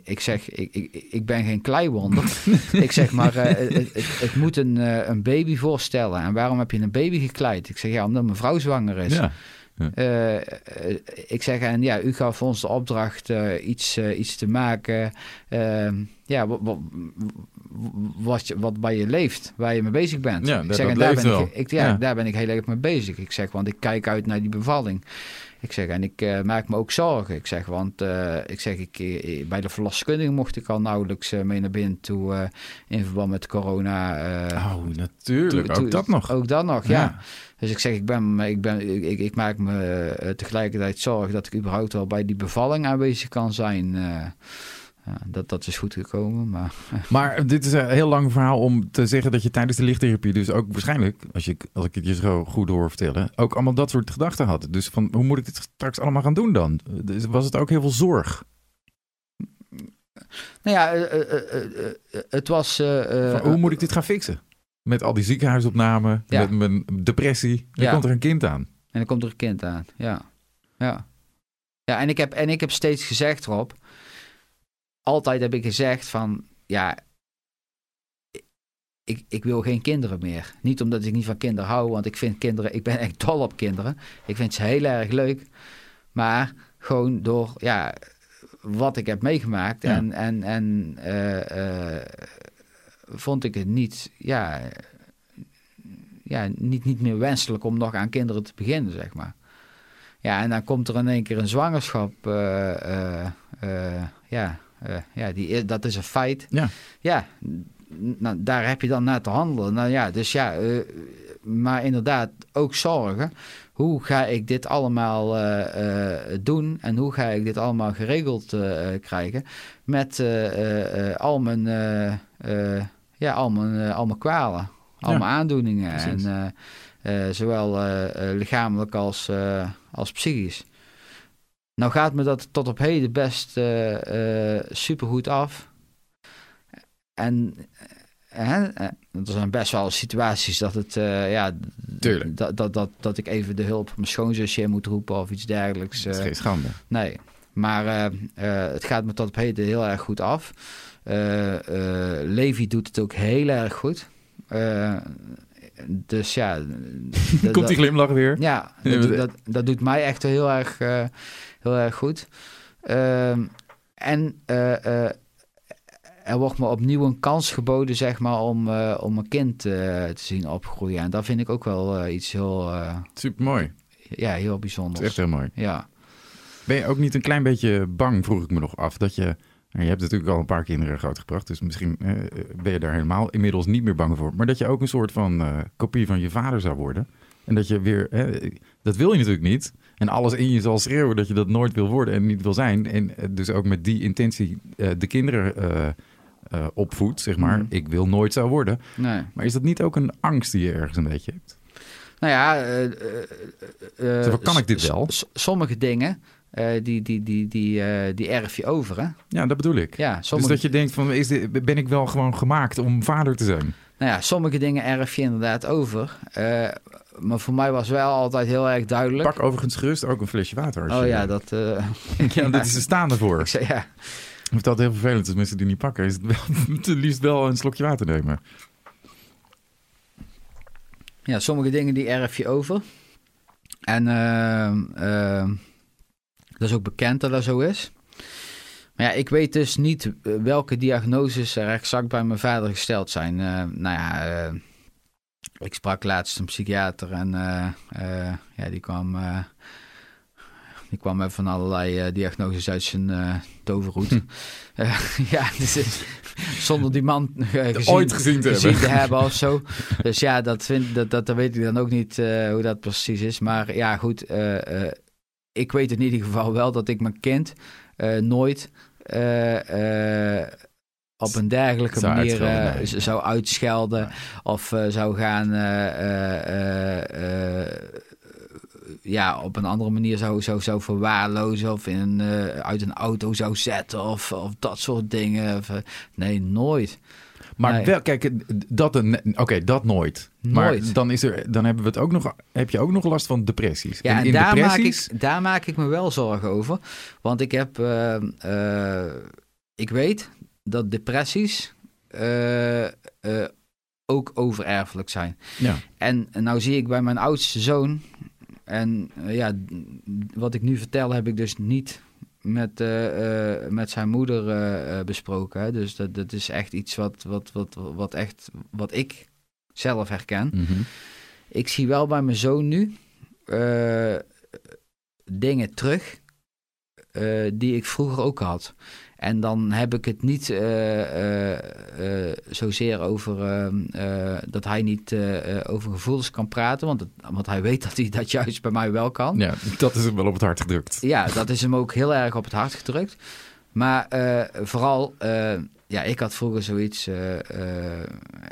ik zeg, ik, ik, ik ben geen kleiwonder. <laughs> ik zeg, maar uh, het, het, moet een, uh, een baby voorstellen. En waarom heb je een baby gekleid? Ik zeg, ja, omdat mijn vrouw zwanger is. Ja. Uh, ik zeg, en ja, u gaf ons de opdracht uh, iets, uh, iets te maken. Ja, wat, wat, wat bij je leeft, waar je mee bezig bent. Ja, ik zeg, en daar, ben ik, ik, ja, daar ben ik heel erg mee bezig. Ik zeg, want ik kijk uit naar die bevalling. Ik zeg, en ik uh, maak me ook zorgen. Ik zeg, want uh, ik zeg, ik, bij de verloskundige mocht ik al nauwelijks uh, mee naar binnen toe in verband met corona. oh, natuurlijk. ook dat nog. Ook dat nog, ja. ja. Dus ik zeg, ik, ben, ik, ben, ik, ik maak me tegelijkertijd zorgen dat ik überhaupt wel bij die bevalling aanwezig kan zijn dat, dat is goed gekomen. Maar... <laughs> maar dit is een heel lang verhaal om te zeggen dat je tijdens de lichttherapie dus ook waarschijnlijk, als, je, als ik het je zo goed hoor vertellen, ook allemaal dat soort gedachten had. Dus van hoe moet ik dit straks allemaal gaan doen dan? Dus was het ook heel veel zorg? Nou ja, uh, uh, het was... hoe moet ik dit gaan fixen? Met al die ziekenhuisopnamen, met mijn depressie. Er komt er een kind aan. En er komt er een kind aan, ja. Ja, ja en, ik heb, en ik heb steeds gezegd, Rob altijd heb ik gezegd van, ja, ik, ik wil geen kinderen meer. Niet omdat ik niet van kinderen hou, want ik vind kinderen, ik ben echt dol op kinderen. Ik vind ze heel erg leuk. Maar gewoon door, ja, wat ik heb meegemaakt en, en, en uh, uh, vond ik het niet, ja, ja niet, niet meer wenselijk om nog aan kinderen te beginnen, zeg maar. Ja, en dan komt er in één keer een zwangerschap, uh, ja, ja, die, dat is een feit. Ja. Ja, nou, daar heb je dan naar te handelen. Nou ja, dus ja, uh, maar inderdaad ook zorgen. Hoe ga ik dit allemaal uh, doen en hoe ga ik dit allemaal geregeld krijgen met al mijn, ja, al mijn, al mijn kwalen, al mijn aandoeningen. En, zowel lichamelijk als, als psychisch. Nou gaat me dat tot op heden best uh, uh, supergoed af. En uh, er zijn best wel situaties dat het, ja, dat, dat, dat, dat ik even de hulp van mijn schoonzusje moet roepen of iets dergelijks. dat is geen schande. Nee, maar het gaat me tot op heden heel erg goed af. Levi doet het ook heel erg goed. Dus ja. <laughs> Komt die glimlach weer? Ja, <laughs> dat, dat, dat, doet mij echt heel erg heel erg goed. Ehm, en uh, er wordt me opnieuw een kans geboden, zeg maar, om, om een kind te zien opgroeien. En dat vind ik ook wel iets heel... Super mooi. Ja, heel bijzonder. echt heel mooi. Ja. Ben je ook niet een klein beetje bang, vroeg ik me nog af, dat je... Je hebt natuurlijk al een paar kinderen grootgebracht, dus misschien ben je daar helemaal inmiddels niet meer bang voor. Maar dat je ook een soort van kopie van je vader zou worden. En dat je weer, dat wil je natuurlijk niet. En alles in je zal schreeuwen dat je dat nooit wil worden en niet wil zijn. En eh, dus ook met die intentie uh, de kinderen uh, opvoedt, zeg maar. Mm. Ik wil nooit zo worden. Nee. Maar is dat niet ook een angst die je ergens een beetje hebt? Nou ja... Kan ik dit wel? Sommige dingen... die, die, die, die, die erf je over, hè? Ja, dat bedoel ik. Ja, sommige... Dus dat je denkt van, is dit, ben ik wel gewoon gemaakt om vader te zijn? Nou ja, sommige dingen erf je inderdaad over maar voor mij was wel altijd heel erg duidelijk. Pak overigens gerust ook een flesje water. oh ja, dat... <laughs> Ja, dat is er staande voor. Ik zei, ja. Of dat heel vervelend is, mensen die niet pakken, is het wel, <laughs> het liefst wel een slokje water nemen. Ja, sommige dingen die erf je over. En uh, uh, Dat is ook bekend dat dat zo is. Maar ja, ik weet dus niet welke diagnoses er exact bij mijn vader gesteld zijn. nou ja, ik sprak laatst een psychiater en ja, die kwam die kwam met van allerlei uh, diagnoses uit zijn uh, toverhoed. Hm. Uh, <laughs> ja, dus, zonder die man gezien, ooit gezien te, gezien hebben. te hebben of zo. Dus ja, dat, vind, dat, dat, dat weet ik dan ook niet hoe dat precies is. Maar ja, goed. Ik weet in ieder geval wel dat ik mijn kind nooit op een dergelijke zou manier zou uitschelden of zou gaan ja, op een andere manier zou, zou, zou verwaarlozen of in uit een auto zou zetten of, of dat soort dingen. Of, nee, nooit. Maar Nee. wel, kijk, dat, een- oké, dat nooit. Maar Nooit. dan, is er, dan hebben we het ook nog, heb je ook nog last van depressies. Ja, en, daar, maak ik, daar maak ik me wel zorgen over. Want ik heb, eh, eh, ik weet dat depressies eh, eh, ook overerfelijk zijn. ja, En nou zie ik bij mijn oudste zoon, en ja, wat ik nu vertel heb ik dus niet met, eh, eh, met zijn moeder eh, besproken. Hè? Dus dat, dat is echt iets wat, wat, wat, wat, echt, wat ik zelf herken. mhm. Ik zie wel bij mijn zoon nu dingen terug die ik vroeger ook had. En dan heb ik het niet eh, eh, eh, zozeer over ehm, eh, dat hij niet over gevoelens kan praten, want, het- want hij weet dat hij <laughs> dat juist bij mij wel kan. ja, dat is hem wel op het hart gedrukt. Ja, dat is hem ook heel erg op het hart gedrukt. Maar vooral, ja, ik had vroeger zoiets,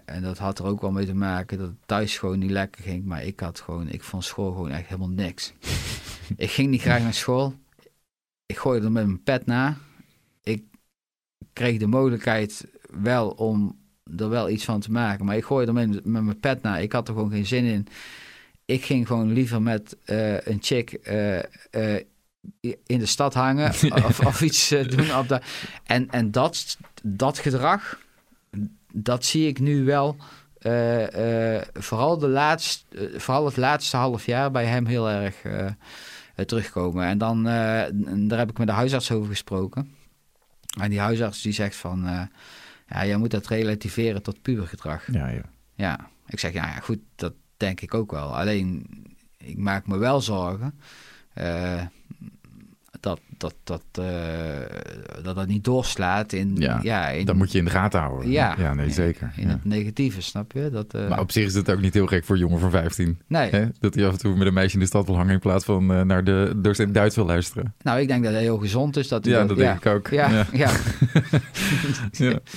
en dat had er ook wel mee te maken dat het thuis gewoon niet lekker ging. Maar ik had gewoon, ik vond school gewoon echt helemaal niks. <laughs> ik ging niet graag naar school. Ik gooide er met mijn pet na. Ik kreeg de mogelijkheid wel om er wel iets van te maken. Maar ik gooide er met, met mijn pet na. Ik had er gewoon geen zin in. Ik ging gewoon liever met eh, een chick eh, eh, in de stad hangen <laughs> of, of iets doen. Op de, en en dat, dat gedrag, dat zie ik nu wel. vooral, de laatste, vooral het laatste half jaar bij hem heel erg terugkomen. En dan, daar heb ik met de huisarts over gesproken. En die huisarts die zegt van, eh, ja, jij moet dat relativeren tot pubergedrag. Ja, ja. Ja, ik zeg, ja, ja, goed, dat denk ik ook wel. Alleen, ik maak me wel zorgen eh, dat, dat, dat, eh, dat dat niet doorslaat in... Ja, ja in, Dat moet je in de gaten houden. Ja. ja nee, zeker. in Ja. het negatieve, snap je? Dat, eh, Maar op zich is het ook niet heel gek voor een jongen van 15. nee, Hè? Dat hij af en toe met een meisje in de stad wil hangen in plaats van eh, naar de docent Duits wil luisteren. nou, ik denk dat hij heel gezond is. Dat Ja, dat, denk ik ook. Ja, <laughs> Ja.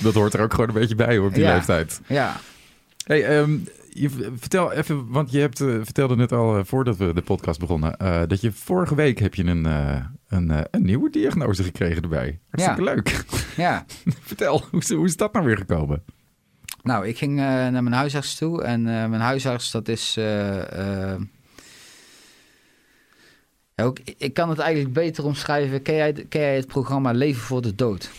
dat hoort er ook gewoon een beetje bij hoor, op die leeftijd. ja. Hey, ehm, je, vertel even, want je hebt, eh, vertelde net al eh, voordat we de podcast begonnen, eh, dat je vorige week heb je een, een, een nieuwe diagnose gekregen erbij. Hartstikke leuk. ja. <laughs> Vertel, hoe is, hoe is dat nou weer gekomen? Nou, ik ging naar mijn huisarts toe. En mijn huisarts, dat is... ja, ook, ik kan het eigenlijk beter omschrijven. Ken jij, ken jij het programma Leven voor de Dood?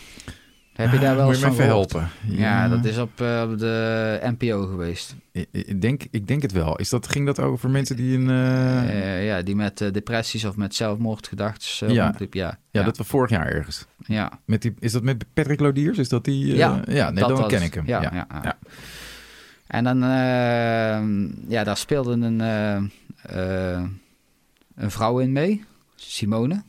Heb je daar wel Moet eens je me van even helpen? Ja, dat is op, eh, op de NPO geweest. Ik, ik denk, ik denk het wel. Is dat, ging dat over mensen die een... eh, Eh, ja, die met depressies of met zelfmoordgedachten Ja. Ja, ja, ja, dat was vorig jaar ergens. ja. Met die, is dat met Patrick Lodiers? Is dat die... Ja, ja nee, dat dan ken ik hem. Ja, Ja, ja. En dan, ja, daar speelde een, een vrouw in mee, Simone.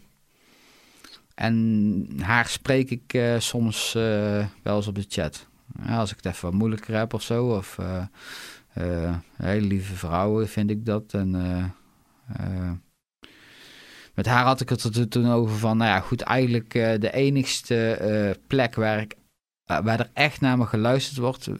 En haar spreek ik eh, soms eh, wel eens op de chat. Ja, als ik het even wat moeilijker heb of zo. Of eh, lieve vrouw vind ik dat. En met haar had ik het er toen over van, nou ja, goed, eigenlijk de enigste plek waar ik waar er echt naar me geluisterd wordt, eh,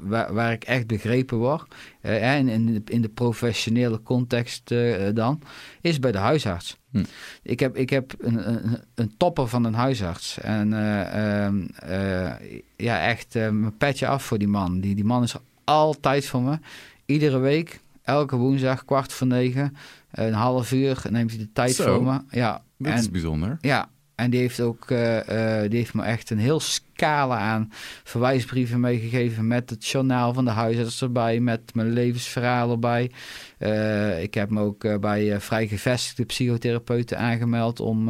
waar, waar ik echt begrepen word, eh, en in, de, in de professionele context eh, dan, is bij de huisarts. Hm. Ik heb, ik heb een, een, een topper van een huisarts. En eh, ehm, eh, ja, echt eh, mijn petje af voor die man. Die, die man is altijd voor me. Iedere week, elke woensdag, kwart voor negen, een half uur, neemt hij de tijd Zo. voor me. Ja, Dat en, is bijzonder. ja, En die heeft ook eh, eh, die heeft me echt een heel scala aan verwijsbrieven meegegeven. Met het journaal van de huisarts erbij. Met mijn levensverhaal erbij. Eh, ik heb me ook bij vrij gevestigde psychotherapeuten aangemeld om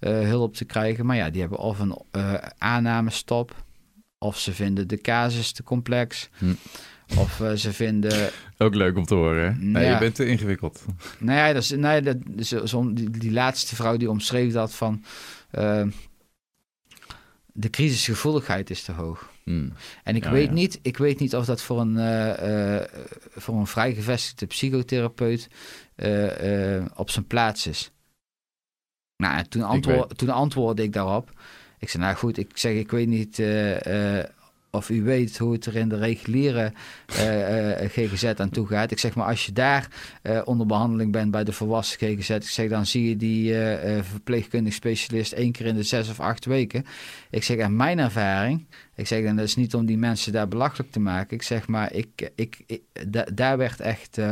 hulp te krijgen. Maar ja, die hebben of een aannamestop. Of ze vinden de casus te complex. Hm. Of uh, ze vinden... Ook leuk om te horen, hè? Nee, je bent te ingewikkeld. Nou ja, dat is, nee, dat, zo, die, die, laatste vrouw die omschreef dat van... Uh, de crisisgevoeligheid is te hoog. Hmm. En ik, weet Niet, ik weet niet of dat voor een, uh, voor een vrij gevestigde psychotherapeut op zijn plaats is. Nou, toen, antwoord, toen antwoordde ik daarop. Ik zei, nou goed, ik zeg, ik weet niet of u weet hoe het er in de reguliere uh, uh, GGZ aan toe gaat. Ik zeg maar, als je daar uh, onder behandeling bent bij de volwassen GGZ, ik zeg dan zie je die verpleegkundig specialist één keer in de zes of acht weken. Ik zeg, en mijn ervaring, ik zeg, en dat is niet om die mensen daar belachelijk te maken. Ik zeg maar, ik, ik, ik daar werd echt 0,0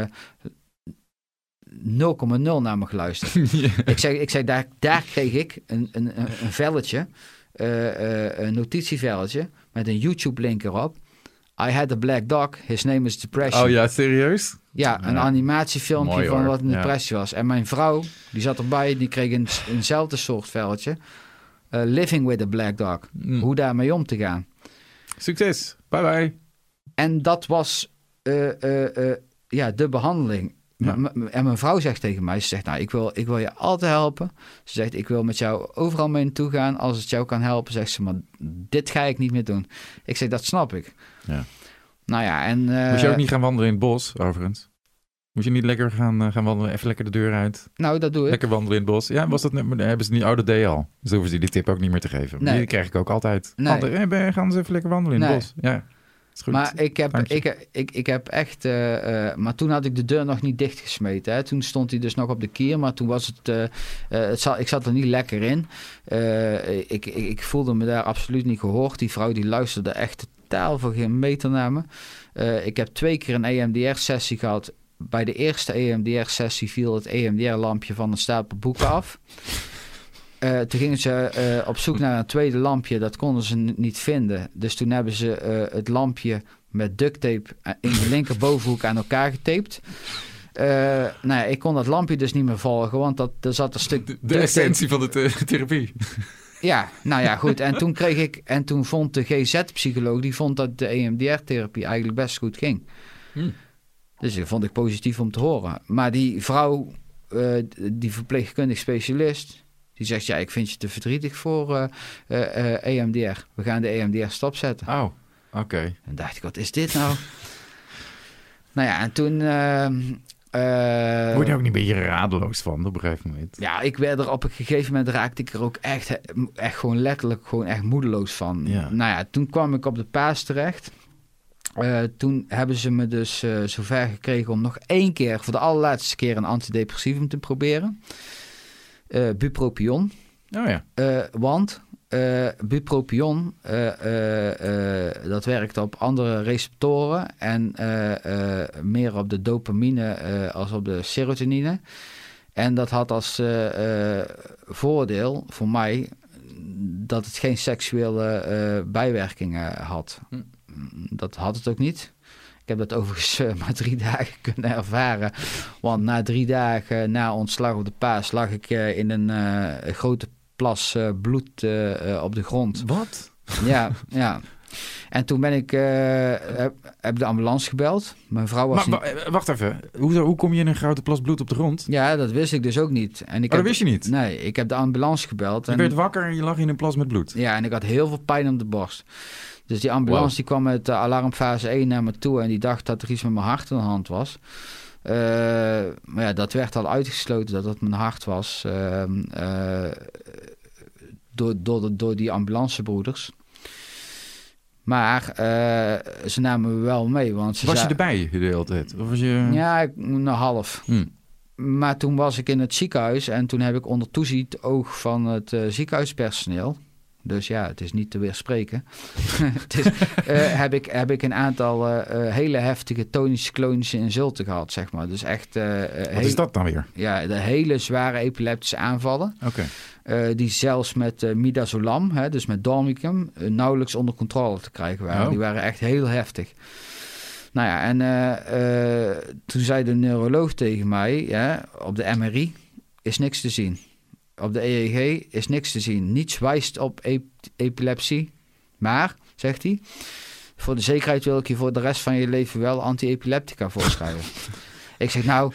naar me geluisterd. <laughs> Ik zeg, ik zeg daar, daar kreeg ik een, een, een velletje, een notitievelletje met een YouTube-link erop. I had a black dog, his name is depression. Oh ja, serieus? Ja, een animatiefilmpje van wat een depressie was. En mijn vrouw, die zat erbij, die kreeg een, eenzelfde soort veldje. Uh, living with a black dog. Mm. Hoe daarmee om te gaan. Succes. Bye bye. En dat was uh, uh, ja, de behandeling. En mijn vrouw zegt tegen mij, ze zegt, nou, ik wil, ik wil je altijd helpen. Ze zegt, ik wil met jou overal mee naartoe gaan. Als het jou kan helpen, zegt ze, maar dit ga ik niet meer doen. Ik zeg, dat snap ik. Ja. Nou ja, en... Uh, Moet je ook niet gaan wandelen in het bos, overigens? Moet je niet lekker gaan, uh, gaan wandelen, even lekker de deur uit? Nou, dat doe ik. Lekker wandelen in het bos. Ja, was dat, hebben ze niet, dat deed al. Dus hoeven ze die tip ook niet meer te geven. Nee. Die krijg ik ook altijd. Nee. Altijd, hey, gaan ze even lekker wandelen in het bos. Ja. Maar ik heb, ik, ik, ik heb echt. Uh, uh, maar toen had ik de deur nog niet dichtgesmeten. Hè. Toen stond hij dus nog op de kier. Maar toen was het. Uh, het zat, ik zat er niet lekker in. ik, ik, ik, voelde me daar absoluut niet gehoord. Die vrouw die luisterde echt totaal voor geen meter naar me. ik heb twee keer een EMDR-sessie gehad. Bij de eerste EMDR-sessie viel het EMDR-lampje van een stapel boeken af. Uh, toen gingen ze uh, op zoek naar een tweede lampje. Dat konden ze niet vinden. Dus toen hebben ze uh, het lampje met duct tape in de linkerbovenhoek aan elkaar getaped. nou ja, ik kon dat lampje dus niet meer volgen, want dat, er zat een stuk. De, de essentie van de therapie. <laughs> Ja, nou ja, goed. En toen kreeg ik, en toen vond de GZ-psycholoog, die vond dat de EMDR-therapie eigenlijk best goed ging. Hmm. Dus dat vond ik positief om te horen. Maar die vrouw, die verpleegkundig specialist, die zegt, ja, ik vind je te verdrietig voor uh, uh, EMDR. We gaan de EMDR stopzetten. Oh, oké. En dacht ik, wat is dit nou? <laughs> nou ja, en toen... Uh, Word je ook niet een beetje radeloos van op een gegeven moment? Ja, ik werd er op een gegeven moment raakte ik er ook echt, echt gewoon letterlijk gewoon echt moedeloos van. Ja. Nou ja, toen kwam ik op de paas terecht. Uh, toen hebben ze me dus uh, zover gekregen om nog één keer, voor de allerlaatste keer, een antidepressivum te proberen uh, bupropion. Oh ja. Uh, want uh, bupropion, dat werkt op andere receptoren en meer op de dopamine als op de serotonine. En dat had als voordeel voor mij dat het geen seksuele bijwerkingen had. Hm. Dat had het ook niet. Heb dat overigens uh, maar drie <laughs> dagen kunnen ervaren. Want na drie dagen na ontslag op de paas lag ik uh, in een uh, grote plas bloed op de grond. Wat? Ja, ja. En toen ben ik, heb, heb, de ambulance gebeld. Mijn vrouw was maar, niet... Wacht even, hoe, hoe kom je in een grote plas bloed op de grond? Ja, dat wist ik dus ook niet. En ik oh, dat wist je niet? Nee, ik heb de ambulance gebeld. Je werd wakker en je lag in een plas met bloed? Ja, en ik had heel veel pijn op de borst. Dus die ambulance die kwam met de alarmfase 1 naar me toe en die dacht dat er iets met mijn hart in de hand was. Uh, maar ja, dat werd al uitgesloten dat het mijn hart was uh, uh, door, door, door die ambulancebroeders. Maar ze namen me wel mee. Want ze was je erbij de hele tijd? Of was je... Ja, een half. Hmm. Maar toen was ik in het ziekenhuis en toen heb ik onder toezicht oog van het ziekenhuispersoneel Dus ja, het is niet te weerspreken. <laughs> het is, eh, heb, ik, heb ik een aantal eh, eh, hele heftige tonische klonische insulten gehad, zeg maar. Dus echt... Wat is dat dan weer? Ja, de hele zware epileptische aanvallen. Oké. die zelfs met midazolam, hè, dus met dormicum, nauwelijks onder controle te krijgen waren. Oh. Die waren echt heel heftig. Nou ja, en toen zei de neuroloog tegen mij, ja, op de MRI is niks te zien. Op de EEG is niks te zien. Niets wijst op epilepsie. Maar, zegt hij, voor de zekerheid wil ik je voor de rest van je leven wel anti-epileptica voorschrijven. <laughs> ik zeg nou,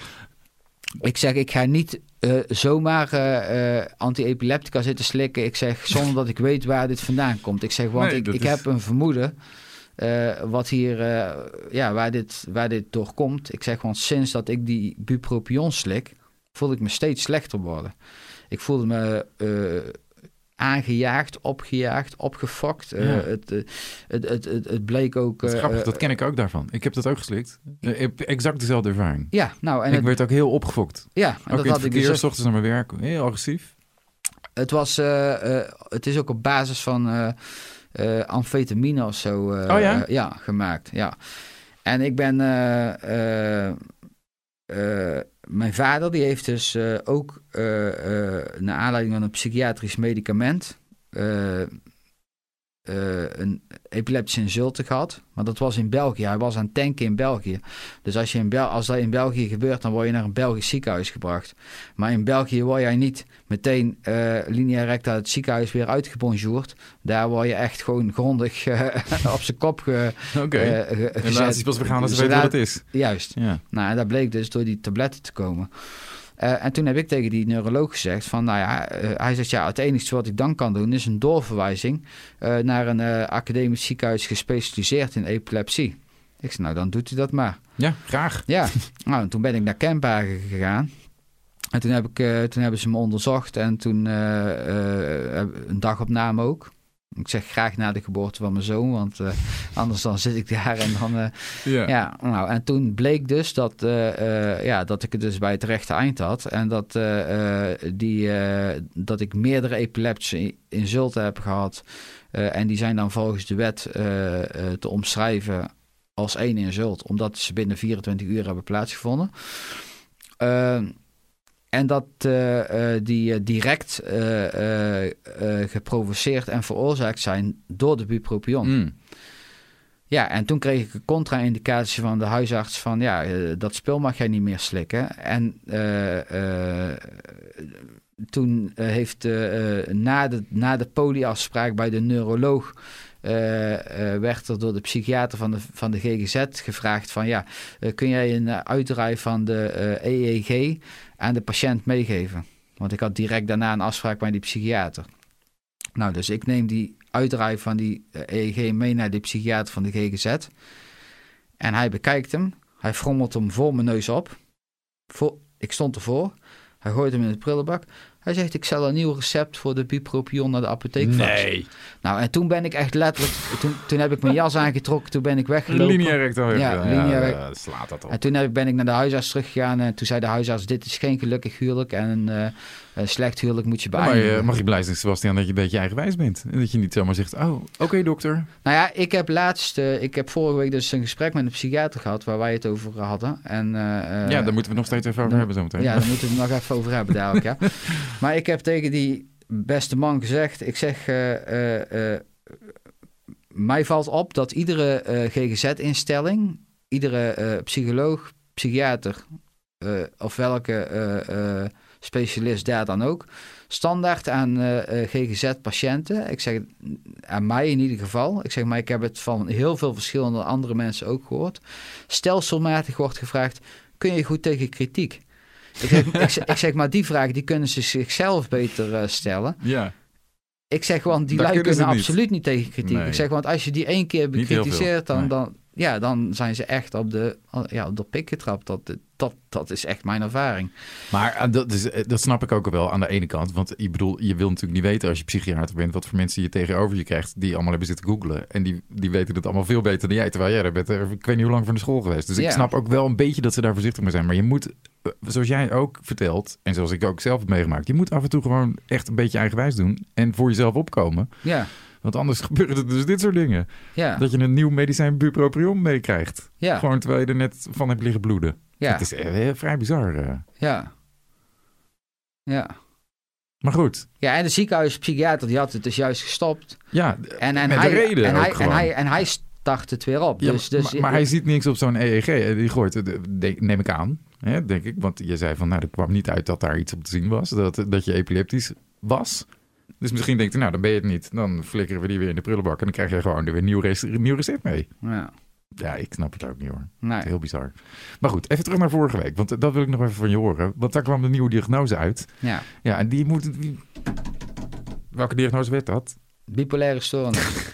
ik zeg ik ga niet uh, zomaar uh, anti-epileptica zitten slikken. Ik zeg zonder dat ik weet waar dit vandaan komt. Ik zeg, want ik, ik heb een vermoeden wat hier, ja, waar dit, waar dit door komt. Ik zeg, want sinds dat ik die bupropion slik, voel ik me steeds slechter worden. Ik voelde me uh, aangejaagd, opgejaagd, opgefokt. Uh, het, het, het, het, het, bleek ook... Dat, grappig, dat ken ik ook daarvan. Ik heb dat ook geslikt. exact dezelfde ervaring. Ja, nou... En ik werd ook heel opgefokt. Ja, en ook dat had ik dus... ochtends naar mijn werk, heel agressief. Het was... het is ook op basis van amfetamine of zo oh, ja? ja, gemaakt. Ja. En ik ben mijn vader die heeft dus uh, ook uh, naar aanleiding van een psychiatrisch medicament een epileptische insulte gehad. Maar dat was in België. Hij was aan het tanken in België. Dus als, je in Bel als dat in België gebeurt, dan word je naar een Belgisch ziekenhuis gebracht. Maar in België word jij niet meteen uh, linea recta het ziekenhuis weer uitgebonjourd. Daar word je echt gewoon grondig <laughs> op zijn kop ge, okay. uh, gezet. Pas begaan als ze weten wat het is. Juist. Ja. Nou, en dat bleek dus door die tabletten te komen. Uh, en toen heb ik tegen die neuroloog gezegd van, nou ja, uh, hij zegt ja, het enige wat ik dan kan doen is een doorverwijzing uh, naar een academisch ziekenhuis gespecialiseerd in epilepsie. Ik zei, nou dan doet u dat maar. Ja, graag. Ja, nou en toen ben ik naar Kempenhagen gegaan. En toen, heb ik, toen hebben ze me onderzocht en toen een dagopname ook. Ik zeg graag na de geboorte van mijn zoon, want uh, anders dan zit ik daar en dan... Uh, ja. ja. nou, en toen bleek dus dat, uh, ja, dat ik het dus bij het rechte eind had. En dat, die, dat ik meerdere epileptische insulten heb gehad. en die zijn dan volgens de wet te omschrijven als één insult. Omdat ze binnen 24 uur hebben plaatsgevonden. En dat uh, die uh, direct geprovoceerd en veroorzaakt zijn door de bupropion. Mm. Ja, en toen kreeg ik een contra-indicatie van de huisarts van... ja, dat spul mag jij niet meer slikken. En toen heeft na, de, na de polieafspraak bij de neuroloog... werd er door de psychiater van de, van de GGZ gevraagd van... ja, kun jij een uitdraai van de EEG aan de patiënt meegeven. Want ik had direct daarna een afspraak bij die psychiater. Nou, dus ik neem die uitdraai van die EEG mee naar de psychiater van de GGZ. En hij bekijkt hem. Hij frommelt hem voor mijn neus op. Ik stond ervoor. Hij gooit hem in de prullenbak. Hij zegt, ik zal een nieuw recept voor de bupropion naar de apotheek Nee. Nou, en toen ben ik echt letterlijk... Toen, toen heb ik mijn jas aangetrokken, toen ben ik weggelopen. Linea recto. Ja, ja, linea ja, slaat dat op. En toen heb, ben ik naar de huisarts teruggegaan en toen zei de huisarts, dit is geen gelukkig huwelijk en uh, een slecht huwelijk moet je beëindigen. maar mag je blij zijn, Sebastian, dat je een beetje eigenwijs bent. En dat je niet zomaar zegt, oh, oké dokter. Nou ja, ik heb laatst, uh, ik heb vorige week dus een gesprek met een psychiater gehad waar wij het over hadden. En, uh, ja, daar moeten we nog steeds even over hebben zometeen. Ja, daar moeten we het nog even over hebben dadelijk, ja. <laughs> Maar ik heb tegen die beste man gezegd, ik zeg, mij valt op dat iedere GGZ-instelling, iedere psycholoog, psychiater of welke specialist daar dan ook, standaard aan GGZ-patiënten. Ik zeg aan mij in ieder geval. Ik zeg maar, ik heb het van heel veel verschillende andere mensen ook gehoord. Stelselmatig wordt gevraagd: kun je goed tegen kritiek? Ik zeg, ik, zeg, ik zeg, maar die vraag die kunnen ze zichzelf beter uh, stellen. Ja. Ik zeg, want die lui kunnen absoluut niet tegen kritiek. Nee. Ik zeg, want als je die één keer bekritiseert, dan, nee. dan, ja, dan zijn ze echt op de, ja, op de pik getrapt. Dat, dat, dat is echt mijn ervaring. Maar eh, dat, is, eh, dat snap ik ook wel aan de ene kant. Want ik bedoel, je wil natuurlijk niet weten als je psychiater bent... wat voor mensen je tegenover je krijgt die allemaal hebben zitten googlen. En die, die weten het allemaal veel beter dan jij. Terwijl jij daar bent, ik weet niet hoe lang van de school geweest. Dus ik snap ook wel een beetje dat ze daar voorzichtig mee zijn. Maar je moet, zoals jij ook vertelt... en zoals ik ook zelf heb meegemaakt... je moet af en toe gewoon echt een beetje eigenwijs doen... en voor jezelf opkomen. Ja. Want anders <laughs> gebeuren er dus dit soort dingen. Ja. Dat je een nieuw medicijn bupropion meekrijgt. Ja. Gewoon terwijl je er net van hebt liggen bloeden. Ja. Het is eh, vrij bizar. eh. Ja. Ja. Maar goed, Ja, en de ziekenhuispsychiater die had het dus juist gestopt. ja, En, en, met hij, de reden en, ook hij, en, hij, en hij start het weer op. Ja, dus, dus, maar, maar hij ziet niks op zo'n EEG. eh, Die gooit, het, eh, denk- neem ik aan, hè, denk ik. Want je zei van, nou, er kwam niet uit dat daar iets op te zien was. Dat, dat je epileptisch was. Dus misschien denkt hij, nou, dan ben je het niet. Dan flikkeren we die weer in de prullenbak. En dan krijg je gewoon weer een nieuw, rec- nieuw recept mee. Ja, Ja, ik snap het ook niet hoor. nee. Heel bizar. Maar goed, even terug naar vorige week. Want dat wil ik nog even van je horen. Want daar kwam de nieuwe diagnose uit. Ja. Ja, en die moet... die- Welke diagnose werd dat? Bipolaire stoornis. <laughs>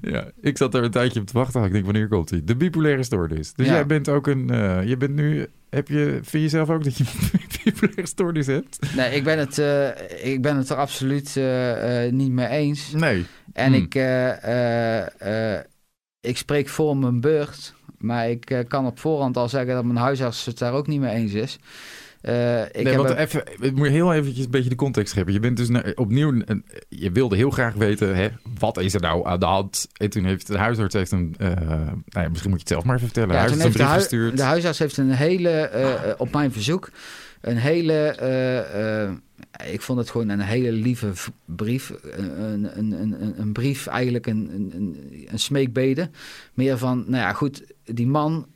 Ja, ik zat er een tijdje op te wachten. Ik denk, wanneer komt die? De bipolaire stoornis. Dus Ja. jij bent ook een... eh, je bent nu... Heb je, vind je zelf ook dat je <laughs> bipolaire stoornis hebt? nee, ik ben het, eh, ik ben het er absoluut eh, eh, niet mee eens. Nee. En Hmm. ik, eh, eh, eh, ik spreek voor mijn beurt. Maar ik eh, kan op voorhand al zeggen dat mijn huisarts het daar ook niet mee eens is. Eh, ik nee, heb want even, ik moet heel eventjes een beetje de context geven. Je bent dus opnieuw... een- je wilde heel graag weten, hè, wat is er nou aan de hand? En toen heeft de huisarts heeft een... eh, nou ja, misschien moet je het zelf maar even vertellen. Ja, heeft een brief de, gestuurd. de huisarts heeft een hele, eh, eh, op mijn verzoek, een hele, eh, eh, ik vond het gewoon een hele lieve brief. Een, een, een, een, brief, eigenlijk een, een, een, smeekbede. Meer van, nou ja, goed, die man,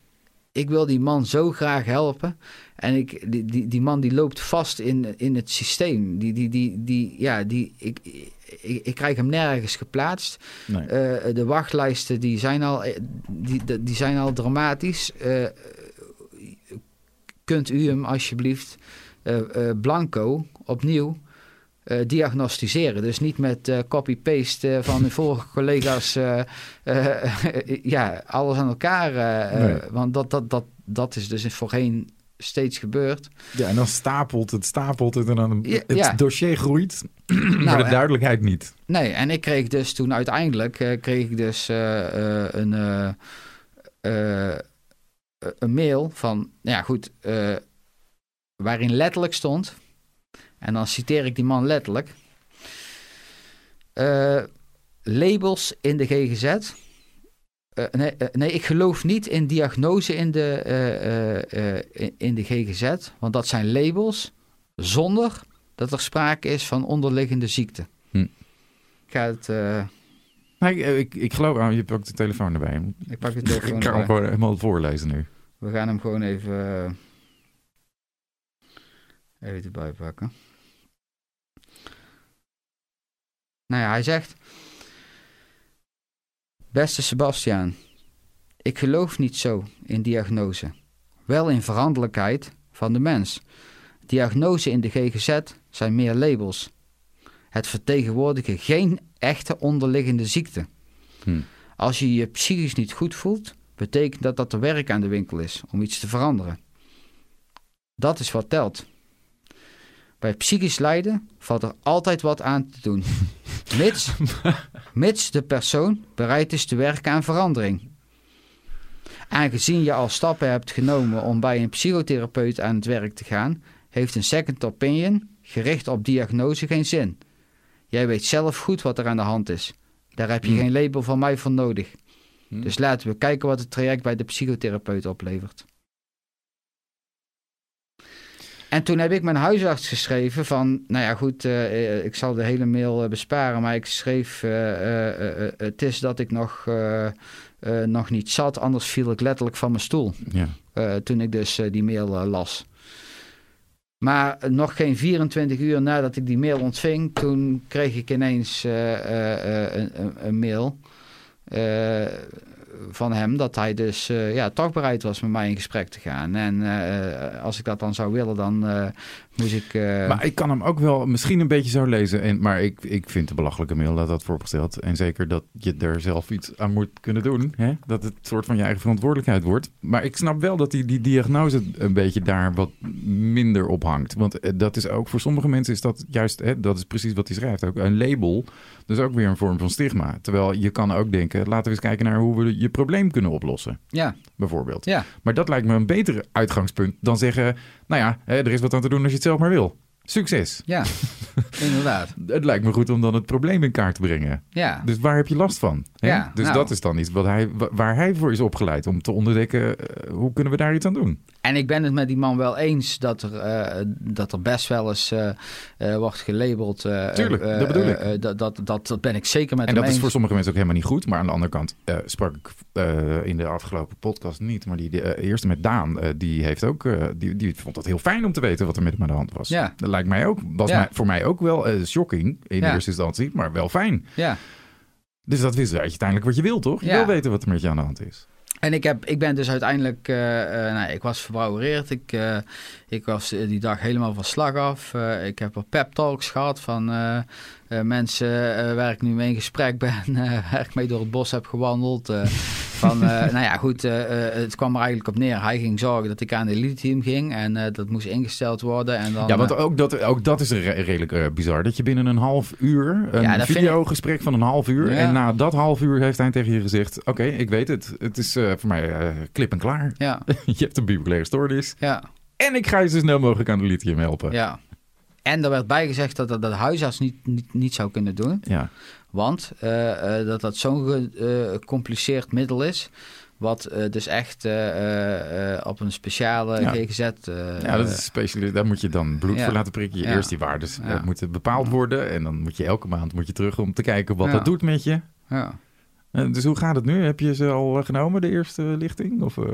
ik wil die man zo graag helpen. En ik, die, die, die man die loopt vast in, in het systeem. Die, die, die, die, ja, die, ik, ik, ik krijg hem nergens geplaatst. Nee. Eh, de wachtlijsten die zijn al, eh, die, die- die zijn al dramatisch. Eh, kunt u hem alsjeblieft eh, eh, blanco opnieuw eh, diagnosticeren? Dus niet met eh, copy-paste van <laughs> de vorige collega's. <laughs> ja, alles aan elkaar. Nee. want dat, dat, dat, dat is dus voorheen steeds gebeurd. Ja, en dan stapelt het, stapelt het en dan Ja, het ja. dossier groeit. <clears throat> maar <clears throat> Nou, de en- duidelijkheid niet. Nee, en ik kreeg dus toen uiteindelijk kreeg ik dus een, een mail van, nou ja goed, waarin letterlijk stond, en dan citeer ik die man letterlijk, eh, labels in de GGZ. Eh, nee, eh, nee, ik geloof niet in diagnose in de, eh, eh, eh, in- de GGZ, want dat zijn labels zonder dat er sprake is van onderliggende ziekte. Hm. Ik ga het. eh, Nee, ik, ik, ik geloof, oh, je ook de telefoon erbij. ik pak het <laughs> Ik telefoon. kan hem gewoon helemaal voorlezen nu. We gaan hem gewoon even. Even erbij pakken. Nou ja, hij zegt. Beste Sebastiaan, ik geloof niet zo in diagnose. Wel in veranderlijkheid van de mens. Diagnose in de GGZ zijn meer labels. Het vertegenwoordigen geen echte onderliggende ziekte. Hm. Als je je psychisch niet goed voelt, betekent dat dat er werk aan de winkel is om iets te veranderen. Dat is wat telt. Bij psychisch lijden valt er altijd wat aan te doen, <laughs> mits, mits de persoon bereid is te werken aan verandering. Aangezien je al stappen hebt genomen om bij een psychotherapeut aan het werk te gaan, heeft een second opinion gericht op diagnose geen zin. Jij weet zelf goed wat er aan de hand is. Daar heb je Hmm. geen label van mij voor nodig. Hm. Dus laten we kijken wat het traject bij de psychotherapeut oplevert. En toen heb ik mijn huisarts geschreven van, nou ja goed, eh, eh, ik zal de hele mail eh, besparen, maar ik schreef, het is dat ik nog, nog niet zat, anders viel ik letterlijk van mijn stoel Ja. toen ik dus die mail las. Maar nog geen 24 uur nadat ik die mail ontving, toen kreeg ik ineens een, een, een mail. Eh, van hem dat hij dus uh, ja, toch bereid was met mij in gesprek te gaan. En uh, als ik dat dan zou willen, dan moest ik... Maar ik kan hem ook wel misschien een beetje zo lezen. En, maar ik, ik vind de belachelijke mail dat dat vooropgesteld. En zeker dat je er zelf iets aan moet kunnen doen. Hè? Dat het soort van je eigen verantwoordelijkheid wordt. Maar ik snap wel dat die, die diagnose een beetje daar wat minder op hangt. Want dat is ook voor sommige mensen is dat juist... Hè, dat is precies wat hij schrijft. Ook een label dus ook weer een vorm van stigma. Terwijl je kan ook denken, laten we eens kijken naar hoe we je probleem kunnen oplossen. Ja. Bijvoorbeeld. Ja. Maar dat lijkt me een beter uitgangspunt dan zeggen, nou ja, er is wat aan te doen als je het zelf maar wil. Succes. Ja, <laughs> inderdaad. het lijkt me goed om dan het probleem in kaart te brengen. Ja. Dus waar heb je last van? Hè? Ja, dus nou. dat is dan iets wat hij, waar hij voor is opgeleid. Om te ontdekken, uh, hoe kunnen we daar iets aan doen? En ik ben het met die man wel eens dat er, uh, dat er best wel eens uh, wordt gelabeld. Tuurlijk, dat bedoel ik. Dat, dat, dat, dat ben ik zeker met en hem dat eens. is voor sommige mensen ook helemaal niet goed. Maar aan de andere kant sprak ik in de afgelopen podcast niet. Maar die de, eerste met Daan, die, heeft ook, die, die vond het heel fijn om te weten wat er met hem aan de hand was. Ja. Lijkt mij ook, was Ja. mij, voor mij ook wel eh, shocking in Ja. eerste instantie. Maar wel fijn. Ja. Dus dat wist je uiteindelijk wat je wil, toch? Je Ja. wil weten wat er met je aan de hand is. En ik, heb, ik ben dus uiteindelijk, eh, eh, nou, ik was verbrouwereerd. Ik, ik was eh, die dag helemaal van slag af. Eh, ik heb er pep talks gehad van eh, mensen waar ik nu mee in gesprek ben, <laughs> waar ik mee door het bos heb gewandeld. <laughs> van, nou ja, goed, het kwam er eigenlijk op neer. Hij ging zorgen dat ik aan de elite team ging en dat moest ingesteld worden. En dan, ja, want ook dat, ook dat is re- redelijk bizar. Dat je binnen een half uur, een Ja, videogesprek van een half uur. Ja. En na dat half uur heeft hij tegen je gezegd... Oké, ik weet het. Het is voor mij klip en klaar. ja, <laughs> je hebt een bipolaire stoornis. ja, En ik ga je zo snel mogelijk aan de lithium helpen. ja. En er werd bijgezegd dat dat de huisarts niet, niet, niet zou kunnen doen. Ja. Want eh, eh, dat dat zo'n gecompliceerd middel is. Wat eh, dus echt eh, eh, eh, op een speciale Ja. GGZ. eh, Ja, dat is speciaal. Daar moet je dan bloed Ja. voor laten prikken. Je Ja. eerst die waardes eh, moeten bepaald worden. En dan moet je elke maand moet je terug om te kijken wat dat doet met je. ja. Eh, dus hoe gaat het nu? Heb je ze al eh, genomen, de eerste lichting? Of, eh?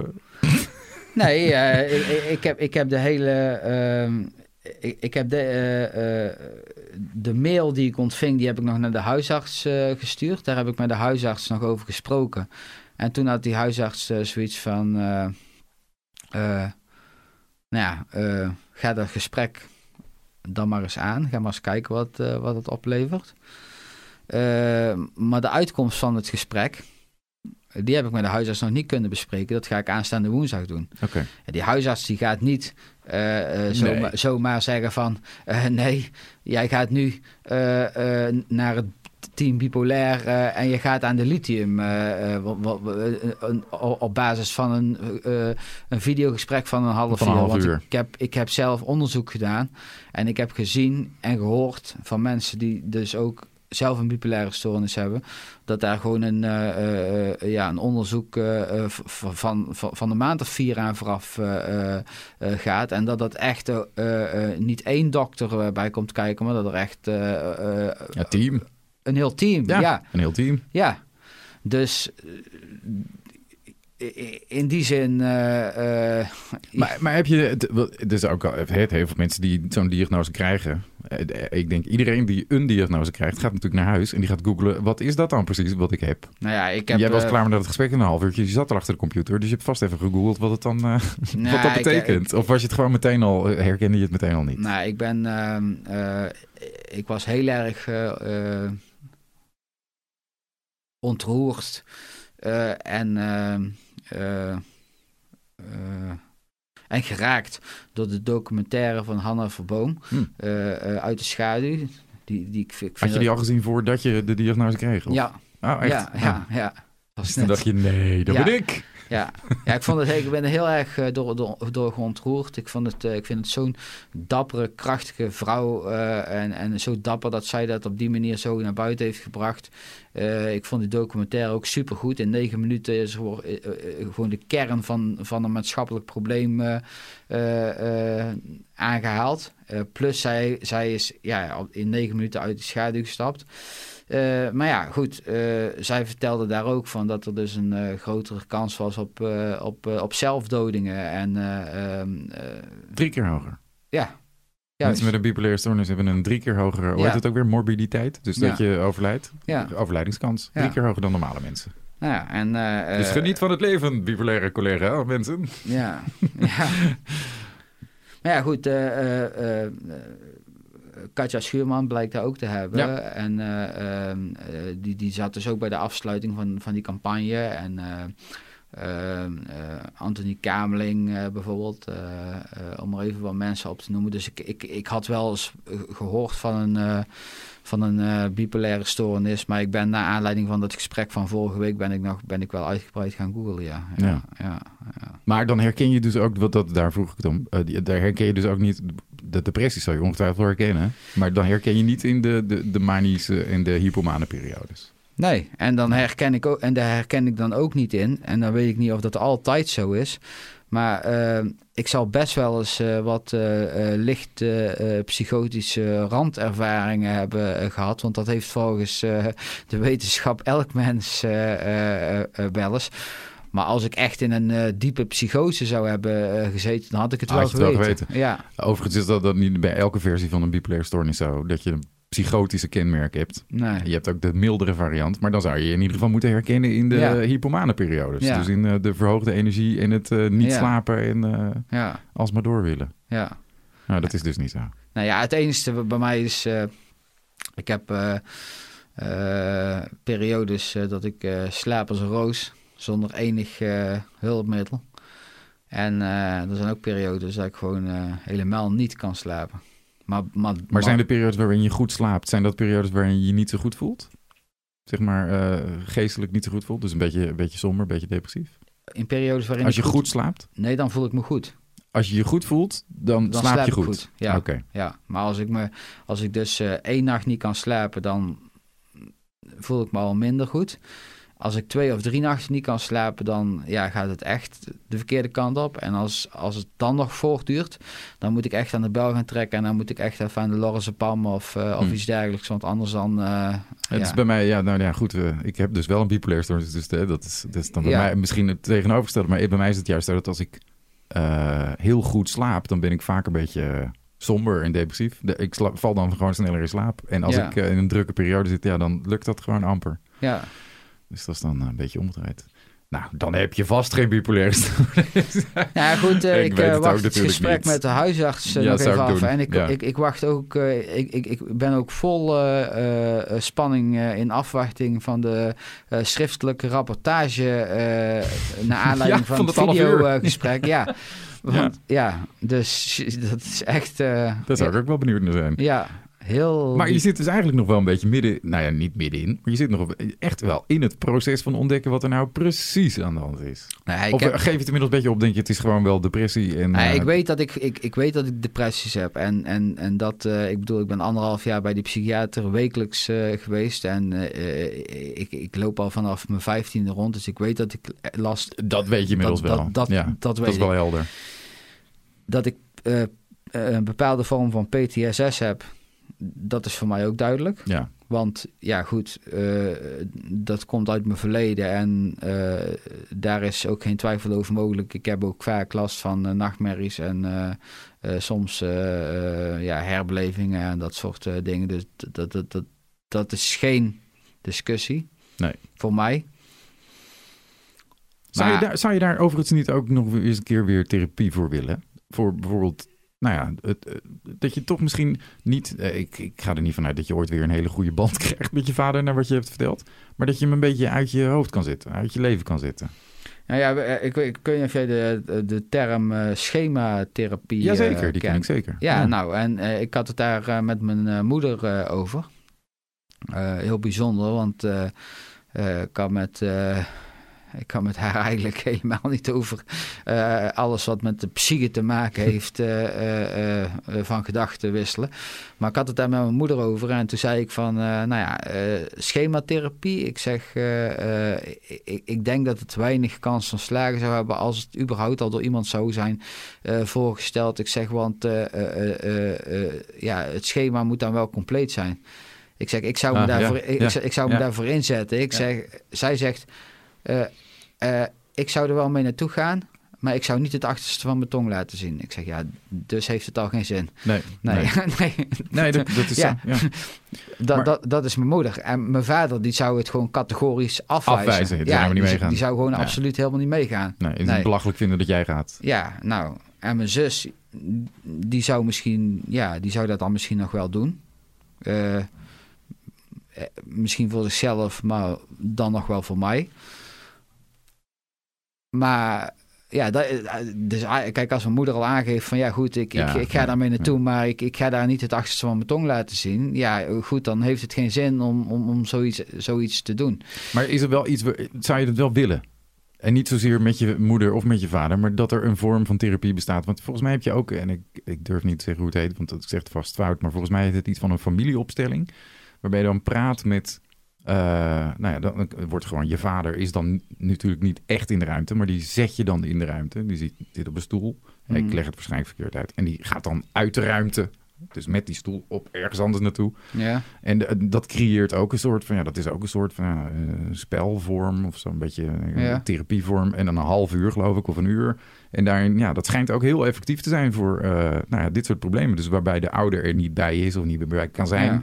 Nee, eh, ik, heb, ik heb de hele. ehm, ik, heb de, eh, eh, de mail die ik ontving, die heb ik nog naar de huisarts gestuurd. Daar heb ik met de huisarts nog over gesproken. En toen had die huisarts zoiets van. nou ja, ga dat gesprek dan maar eens aan. Ga maar eens kijken wat, wat het oplevert. Maar de uitkomst van het gesprek, die heb ik met de huisarts nog niet kunnen bespreken. Dat ga ik aanstaande woensdag doen. Ja, Die huisarts die gaat niet eh, eh, zomaar, Nee. zomaar zeggen van... eh, nee, jij gaat nu naar het team bipolair en je gaat aan de lithium... op basis van een, een videogesprek van een half Van een uur. half Want uur. Ik, heb, ik heb zelf onderzoek gedaan en ik heb gezien en gehoord van mensen die dus ook zelf een bipolaire stoornis hebben, dat daar gewoon een, eh, eh, eh, ja, een onderzoek van, van, van een maand of vier aan vooraf gaat. En dat dat echt niet één dokter bij komt kijken, maar dat er echt Ja, team. een heel team. Ja, Ja, een heel team. ja. Dus in die zin. eh, eh, Maar, maar heb je, het, er is ook al het, heel veel mensen die zo'n diagnose krijgen. Eh, Ik denk iedereen die een diagnose krijgt, gaat natuurlijk naar huis en die gaat googlen. Wat is dat dan precies wat ik heb? nou ja, ik heb. Jij was klaar met dat gesprek in een half uurtje. Je zat er achter de computer, dus je hebt vast even gegoogeld wat het dan nou, wat dat ik- betekent. of was je het gewoon meteen al, herkende je het meteen al niet? Nou, ik ben. ehm, eh, ik was heel erg ontroerd. en. Eh, eh, en geraakt door de documentaire van Hanna Verboom. Hm. eh, uit de schaduw. Die, die, ik vind, Had je die al gezien voordat je de diagnose kreeg? of? Ja, Oh, echt? ja, ja, ja. Dat Dus net- dacht je, nee, dat Ja. ben ik. Ja, ja ik, vond het, ik ben er heel erg eh, door, door, door. Ik, vond het, eh, ik vind het zo'n dappere, krachtige vrouw. eh, en, en zo dapper dat zij dat op die manier zo naar buiten heeft gebracht. Ik vond die documentaire ook supergoed. In negen minuten is gewoon de kern van, van een maatschappelijk probleem eh, eh, eh, aangehaald. Eh, plus zij, zij is ja, in negen minuten uit de schaduw gestapt. Eh, maar ja, goed, eh, zij vertelde daar ook van dat er dus een eh, grotere kans was op, eh, op, op zelfdodingen. En eh, ehm, eh, Drie keer hoger. ja, Mensen met een bipolaire stoornis hebben een drie keer hogere, hoe Ja. heet het ook weer, morbiditeit. Dus dat je overlijdt. Ja. Overlijdingskans. Ja. Drie keer hoger dan normale mensen. Nou ja, en... eh, Dus geniet van het leven, bipolaire collega, mensen. Ja, ja. <laughs> Maar ja, goed. eh, eh, eh, eh, Katja Schuurman blijkt daar ook te hebben. Ja. En eh, ehm, eh, die, die zat dus ook bij de afsluiting van, van die campagne. En eh, ehm, eh, Anthony Kameling bijvoorbeeld, om er even wat mensen op te noemen. Dus ik, ik, ik had wel eens eh, gehoord van een, van een bipolaire stoornis. Maar ik ben na aanleiding van dat gesprek van vorige week ben ik, nog, ben ik wel uitgebreid gaan googlen, ja. Ja, Ja. ja. Maar dan herken je dus ook, wat dat, daar vroeg ik die- daar herken je dus ook niet, de depressie zou je ongetwijfeld herkennen, maar dan herken je niet in de, de, de manische en de hypomane periodes. Nee, en dan herken ik ook, en daar herken ik dan ook niet in. En dan weet ik niet of dat altijd zo is. Maar eh, ik zal best wel eens eh, wat eh, eh, licht psychotische randervaringen hebben eh, gehad. Want dat heeft volgens de wetenschap elk mens wel eens. Maar als ik echt in een eh, diepe psychose zou hebben eh, gezeten, dan had ik het wel je het wel geweten. Ja, Overigens is dat, dat niet bij elke versie van een bipolaire stoornis zo, dat je een psychotische kenmerk hebt. nee. Je hebt ook de mildere variant, maar dan zou je je in ieder geval moeten herkennen in de Ja. hypomane periodes. Ja. Dus in eh, de verhoogde energie en het niet slapen en Ja, alsmaar door willen. ja. Nou, dat is dus niet zo. Nou ja, het enige bij mij is... ik heb periodes dat ik slaap als een roos zonder enig eh, hulpmiddel. En eh, er zijn ook periodes dat ik gewoon eh, helemaal niet kan slapen. Maar, maar, Maar zijn de periodes waarin je goed slaapt, zijn dat periodes waarin je je niet zo goed voelt? Zeg maar geestelijk niet zo goed voelt? Dus een beetje, een beetje somber, een beetje depressief? in periodes waarin Als je goed slaapt? Nee, dan voel ik me goed. Als je je goed voelt, dan, Dan slaap, slaap je goed. goed, ja. Ja, maar als ik, me, als ik dus één nacht niet kan slapen, dan voel ik me al minder goed. Als ik twee of drie nachten niet kan slapen, dan ja, gaat het echt de verkeerde kant op. En als, als het dan nog voortduurt, dan moet ik echt aan de bel gaan trekken. En dan moet ik echt even aan de Lorse Pam of, eh, of Hm. iets dergelijks. Want anders dan... eh, Het is bij mij, ja, nou ja, goed. eh, ik heb dus wel een bipolaire stoornis. Dus dat, is, dat is dan bij Ja. mij misschien het tegenovergestelde. Maar bij mij is het juist zo dat als ik eh, heel goed slaap, dan ben ik vaak een beetje somber en depressief. De- ik sla- val dan gewoon sneller in slaap. En als Ja. ik in een drukke periode zit, ja, dan lukt dat gewoon amper. ja, Dus dat is dan eh, een beetje omgedraaid. Nou, dan heb je vast geen bipolaire stoornis. Ja, goed, <laughs> eh, Ik ik, eh, het wacht gesprek niet. met de huisarts Ja, nog even af. doen. En ik, Ja. ik, ik wacht ook, ik, ik, ik ben ook vol spanning in afwachting van de schriftelijke rapportage naar <laughs> aanleiding Ja, van, het videogesprek. ja. <laughs> Want, ja. dus dat is echt... Daar zou ik ook wel benieuwd naar zijn. ja, heel... Maar je zit dus eigenlijk nog wel een beetje midden, nou ja, niet middenin, maar je zit nog echt wel in het proces van ontdekken wat er nou precies aan de hand is. Nee, ik of heb- eh, geef je het inmiddels een beetje op, denk je, het is gewoon wel depressie en... Nee, eh, ik, weet dat ik, ik, ik weet dat ik depressies heb. En, en, en dat, eh, ik bedoel, ik ben anderhalf jaar bij die psychiater wekelijks geweest. En ik, ik loop al vanaf mijn vijftiende rond. Dus ik weet dat ik last... Dat weet je inmiddels dat, wel. Dat, dat, ja, dat dat weet is wel ik. helder. Dat ik een bepaalde vorm van PTSS heb, dat is voor mij ook duidelijk. Ja, Want ja, goed, eh, dat komt uit mijn verleden en eh, daar is ook geen twijfel over mogelijk. Ik heb ook vaak last van eh, nachtmerries en soms ja, herbelevingen en dat soort dingen. Dus dat, dat, dat, dat is geen discussie Nee. voor mij. Zou, je daar, zou je daar overigens niet ook nog eens een keer weer therapie voor willen? Voor bijvoorbeeld, nou ja, het, eh, dat je toch misschien niet... eh, ik, ik ga er niet vanuit dat je ooit weer een hele goede band <laughs> krijgt met je vader... naar wat je hebt verteld. Maar dat je hem een beetje uit je hoofd kan zitten, uit je leven kan zitten. Nou ja, eh, ik, ik niet of jij de, de, term schematherapie Jazeker, eh, die ken ik zeker. Ja, nou, en ik had het daar met mijn moeder over. Heel bijzonder, want ik kan met, ik kan met haar <laughs> eigenlijk helemaal niet over eh, alles wat met de psyche te maken <laughs> heeft eh, eh, van gedachten wisselen. Maar ik had het daar met mijn moeder over en toen zei ik van, nou ja, schematherapie. Ik zeg, ik, ik denk dat het weinig kans van slagen zou hebben als het überhaupt al door iemand zou zijn voorgesteld. Ik zeg, want ja, het schema moet dan wel compleet zijn. Ik zeg, ik zou me, Ah, daarvoor, ik, ja, ik, ik zou me ja. daarvoor inzetten. Ik zeg, zij zegt, ik zou er wel mee naartoe gaan. maar ik zou niet het achterste van mijn tong laten zien. Ik zeg, ja, dus heeft het al geen zin. Nee. <laughs> Nee, <laughs> nee. nee. dat, dat, is Ja. zo, ja. <laughs> dat, Maar- dat, dat is mijn moeder. En mijn vader, die zou het gewoon categorisch afwijzen. Afwijzen, die zou niet die, meegaan. Die zou gewoon Ja. absoluut helemaal niet meegaan. Nee, het Nee. belachelijk vinden dat jij gaat. Ja, nou, en mijn zus, die zou misschien, ja, die zou dat dan misschien nog wel doen. Eh, eh, misschien voor zichzelf, maar dan nog wel voor mij. Maar ja, dat, eh, dus ah, kijk, als mijn moeder al aangeeft van ja, goed, ik, Ja, ik, ik ga daarmee naartoe, ja. maar ik, ik ga daar niet het achterste van mijn tong laten zien. Ja, goed, dan heeft het geen zin om, om, om zoiets, zoiets te doen. Maar is er wel iets, zou je het wel willen? En niet zozeer met je moeder of met je vader, maar dat er een vorm van therapie bestaat. Want volgens mij heb je ook, en ik, ik durf niet te zeggen hoe het heet, want dat zegt vast fout, maar volgens mij heet het iets van een familieopstelling. Waarbij je dan praat met, eh, nou ja, dan wordt gewoon, je vader is dan natuurlijk niet echt in de ruimte, maar die zet je dan in de ruimte. Die zit, zit op een stoel. Mm. Ik leg het waarschijnlijk verkeerd uit. En die gaat dan uit de ruimte, dus met die stoel op ergens anders naartoe. Ja, En de- dat creëert ook een soort van, ja, dat is ook een soort van ja, eh, spelvorm of zo'n beetje eh, Ja. therapievorm. En dan een half uur, geloof ik, of een uur. En daarin, ja, dat schijnt ook heel effectief te zijn voor eh, nou ja, dit soort problemen. Dus waarbij de ouder er niet bij is of niet bij kan zijn. ja.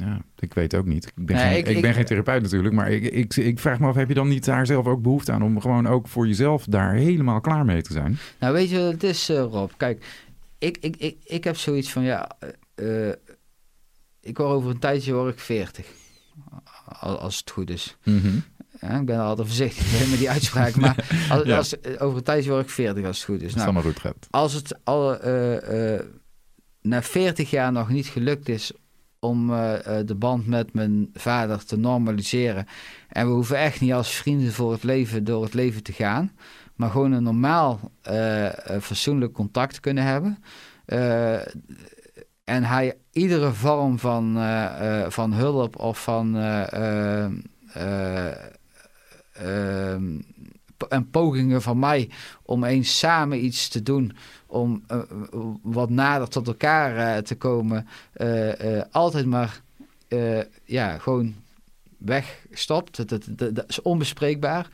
Ja, ik weet ook niet. Ik ben, Nee, geen, ik- ik, ik- ben geen therapeut natuurlijk, maar ik, ik, ik vraag me af, heb je dan niet daar zelf ook behoefte aan om gewoon ook voor jezelf daar helemaal klaar mee te zijn? Nou, weet je wat het is, eh, Rob? Kijk, ik, ik, ik, ik heb zoiets van, ja, eh, eh, ik word over een tijdje word ik 40. Al- Als het goed is. Ja, ik ben altijd voorzichtig <laughs> met die uitspraak. Maar als, <laughs> Ja. als, over een tijdje word ik 40 als het goed is. Als het Nou, als het al na 40 jaar nog niet gelukt is om eh, eh, de band met mijn vader te normaliseren. En we hoeven echt niet als vrienden voor het leven door het leven te gaan. Maar gewoon een normaal, eh, fatsoenlijk contact kunnen hebben. En hij iedere vorm van, van hulp of van eh, eh, eh, en pogingen van mij om eens samen iets te doen, om eh, wat nader tot elkaar eh, te komen, eh, eh, altijd maar eh, ja, gewoon wegstopt. Dat, dat, dat, dat is onbespreekbaar.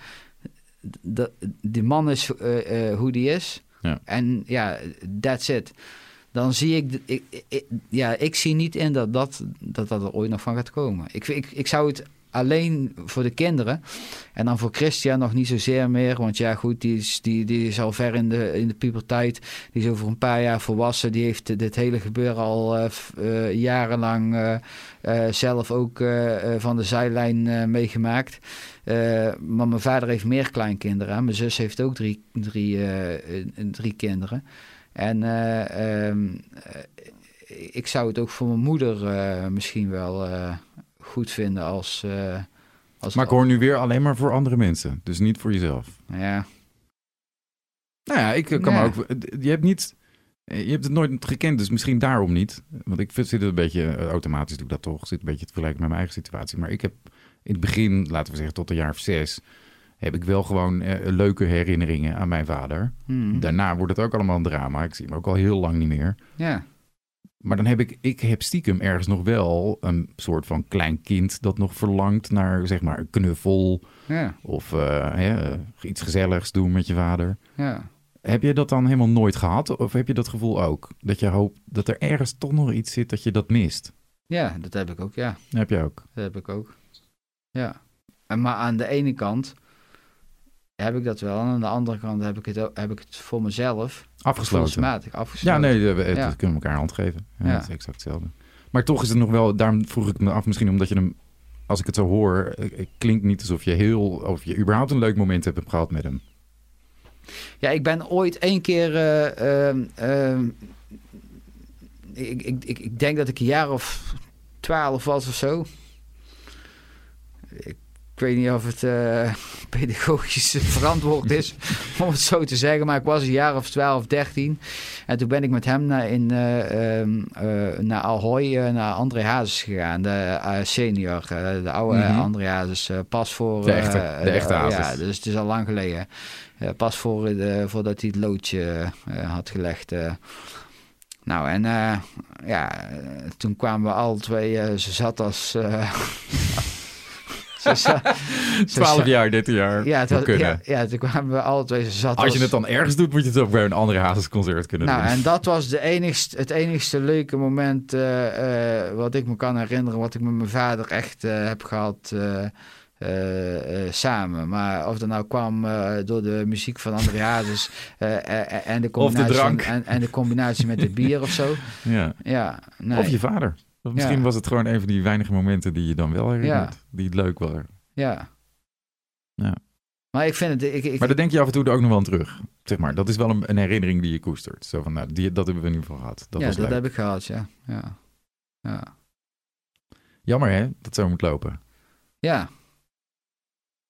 Dat, die man is eh, eh, hoe die is. Ja. En ja, that's it. Dan zie ik, ik, ik- ja, ik zie niet in dat dat, dat, dat er ooit nog van gaat komen. Ik, ik, ik zou het alleen voor de kinderen en dan voor Christian nog niet zozeer meer. Want ja, goed, die is, die, die is al ver in de, in de puberteit. Die is over een paar jaar volwassen. Die heeft dit hele gebeuren al eh, eh, jarenlang eh, zelf ook van de zijlijn meegemaakt. Maar mijn vader heeft meer kleinkinderen. Mijn zus heeft ook drie, drie, drie kinderen. En eh, ehm, eh, ik zou het ook voor mijn moeder misschien wel goed vinden als... eh, als Maar ik hoor nu weer alleen maar voor andere mensen. Dus niet voor jezelf. Ja, Nou ja, ik eh, kan Ja. ook. Je hebt niet. eh, Je hebt het nooit gekend, dus misschien daarom niet. Want ik zit het een beetje eh, automatisch, doe ik dat toch. Zit een beetje te vergelijken met mijn eigen situatie. Maar ik heb in het begin, laten we zeggen tot een jaar of zes, heb ik wel gewoon eh, leuke herinneringen aan mijn vader. Hmm. Daarna wordt het ook allemaal een drama. Ik zie hem ook al heel lang niet meer. ja. Maar dan heb ik, ik heb stiekem ergens nog wel een soort van klein kind dat nog verlangt naar zeg maar een knuffel ja, of eh, hè, iets gezelligs doen met je vader. ja. Heb je dat dan helemaal nooit gehad? Of heb je dat gevoel ook? Dat je hoopt dat er ergens toch nog iets zit dat je dat mist? Ja, dat heb ik ook, ja. Dat heb je ook. Dat heb ik ook. Ja. En maar aan de ene kant heb ik dat wel. En aan de andere kant heb ik het, heb ik het voor mezelf Afgesloten. afgesloten. Ja, nee, we, het- Ja. we kunnen elkaar hand geven. Ja, Ja. Dat is exact hetzelfde. Maar toch is het nog wel, daarom vroeg ik me af, misschien omdat je hem, als ik het zo hoor, het klinkt niet alsof je heel, of je überhaupt een leuk moment hebt gehad met hem. Ja, ik ben ooit één keer. eh, ehm, ehm, ik, ik, ik, ik denk dat ik een jaar of twaalf was of zo. Ik, ik weet niet of het eh, <laughs> pedagogisch verantwoord is <laughs> om het zo te zeggen, maar ik was een jaar of 12, 13. En toen ben ik met hem naar, in, eh, naar Ahoy, naar André Hazes gegaan, de senior, de oude Mhm. André Hazes, pas voor... De echte- de echte Hazes. Ja, dus het is al lang geleden. Pas voor, voordat hij het loodje had gelegd. Nou, en ja, toen kwamen we alle twee, ze zat als, <laughs> 12 <laughs> jaar, 13 jaar. Ja, het was, ja, ja, toen kwamen we alle twee zat. Als je het dan ergens doet, moet je het ook bij een andere Hazes-concert kunnen nou, doen. En <laughs> dat was de enigste, het enigste leuke moment uh, uh, wat ik me kan herinneren, wat ik met mijn vader echt uh, heb gehad. Samen. Maar of dat nou kwam door de muziek van André Hazes <laughs> en, de combinatie de en, en, de combinatie met het bier of zo. Ja. ja nee. Of je vader. Of misschien Ja. was het gewoon een van die weinige momenten die je dan wel herinnert. Die het leuk waren. Ja. Ja. Maar ik vind het... Ik, ik, Maar daar denk je af en toe er ook nog wel aan terug. Zeg maar, dat is wel een, een herinnering die je koestert. Zo van, nou, die, dat hebben we in ieder geval gehad. Dat ja, was dat leuk. heb ik gehad, ja. Ja. Ja. Jammer hè, dat zo moet lopen. ja.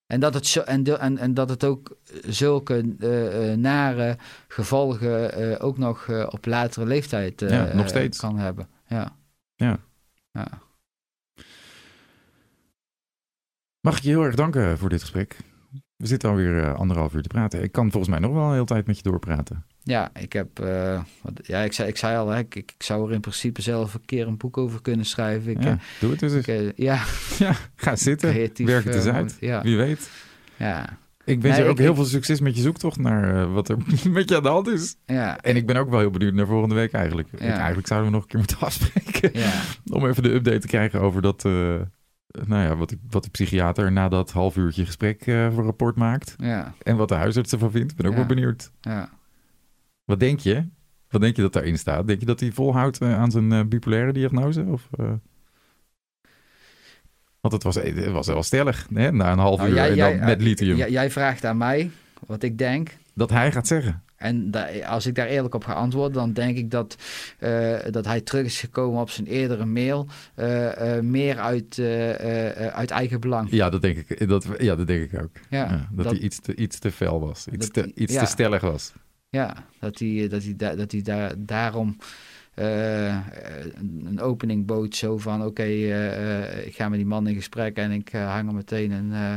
En dat het, zo, en, de, en, en dat het ook zulke uh, uh, nare gevolgen uh, ook nog op latere leeftijd ja, nog steeds. kan hebben. Ja. Ja. ja. Mag ik je heel erg danken voor dit gesprek. We zitten alweer uh, anderhalf uur te praten. Ik kan volgens mij nog wel een hele tijd met je doorpraten. Ja, ik heb. Uh, wat, ja, ik zei, ik zei al, hè, ik, ik, zou er in principe zelf een keer een boek over kunnen schrijven. Ik, ja, doe het dus eens. Ik, uh, ja. <laughs> ja, ga zitten. Creatief, werk het eens uit. Ja. Wie weet. Ja. Ik wens Nee, je ook ik- heel veel succes met je zoektocht naar uh, wat er <laughs> met je aan de hand is. Ja. En ik ben ook wel heel benieuwd naar volgende week eigenlijk. Ja. eigenlijk zouden we nog een keer moeten <laughs> afspreken. Ja. Om even de update te krijgen over dat. uh, nou ja, wat, wat de psychiater na dat half uurtje gesprek uh, voor rapport maakt. Ja. En wat de huisarts ervan vindt. Ik ben ook wel benieuwd. Ja. Wat denk je? Wat denk je dat daarin staat? Denk je dat hij volhoudt aan zijn bipolaire diagnose? Of. Want het was, het was wel stellig, hè? na een half Nou, uur jij- en dan jij- met lithium. Jij, jij vraagt aan mij wat ik denk. Dat hij gaat zeggen. En als ik daar eerlijk op ga antwoorden, dan denk ik dat, eh, dat hij terug is gekomen op zijn eerdere mail. eh, eh, meer uit, uit eigen belang. Ja, dat denk ik, dat, ja, dat denk ik ook. Ja, Ja, dat, dat- hij iets te, iets te fel was. Iets, te, hij- iets ja. te stellig was. Ja, dat hij, dat hij, da- dat hij daar, daarom een een opening bood. Zo van: oké, eh, eh, ik ga met die man in gesprek en ik eh, hang er meteen een, eh,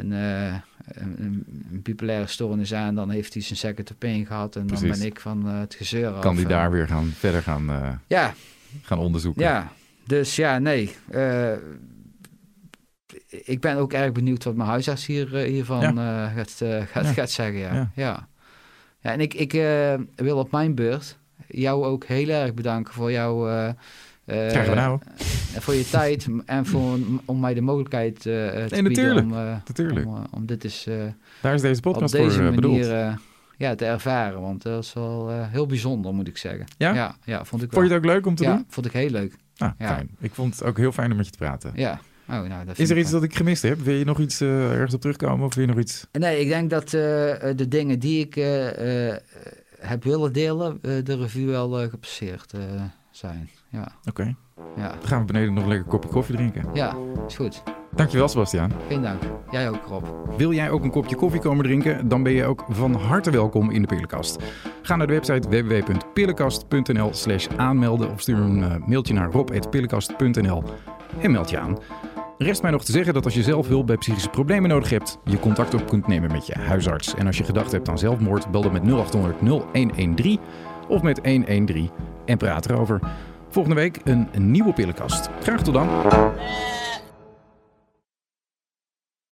een, eh, een, bipolaire stoornis aan. Dan heeft hij zijn second opinion gehad en dan ben ik van eh, het gezeur af. Kan hij En- daar weer gaan, verder gaan, Ja, gaan onderzoeken? ja. Dus ja, nee. Ik ben ook erg benieuwd wat mijn huisarts hier, hiervan ja. uh, gaat, gaat, Ja. gaat zeggen. Ja, Ja. ja. ja. en ik, ik wil op mijn beurt jou ook heel erg bedanken voor jouw. We nou? voor je tijd en voor, om mij de mogelijkheid te nee, bieden om, natuurlijk. om, om dit eens Daar is deze podcast op deze voor manier ja, te ervaren. Want dat is wel heel bijzonder, moet ik zeggen. Ja? Ja, ja vond ik wel. Vond je het ook leuk om te ja, doen? vond ik heel leuk. Ah, Ja. fijn. Ik vond het ook heel fijn om met je te praten. Ja. Oh, nou, dat Is er iets dat ik gemist heb? Wil je nog iets uh, ergens op terugkomen? Of wil je nog iets... Nee, ik denk dat uh, de dingen die ik uh, heb willen delen, uh, de revue wel gepasseerd zijn. Ja. Oké. Okay. Ja. Dan gaan we beneden nog een lekker kopje koffie drinken. Ja, is goed. Dankjewel, Sebastiaan. Geen dank. Jij ook, Rob. Wil jij ook een kopje koffie komen drinken? Dan ben je ook van harte welkom in de Pillenkast. Ga naar de website www.pillenkast.nl slash aanmelden of stuur een mailtje naar rob.pillenkast.nl en meld je aan. Rest mij nog te zeggen dat als je zelf hulp bij psychische problemen nodig hebt, je contact op kunt nemen met je huisarts. En als je gedacht hebt aan zelfmoord, bel dan met 0800 0113 of met 113 en praat erover. Volgende week een, nieuwe pillenkast. Graag tot dan.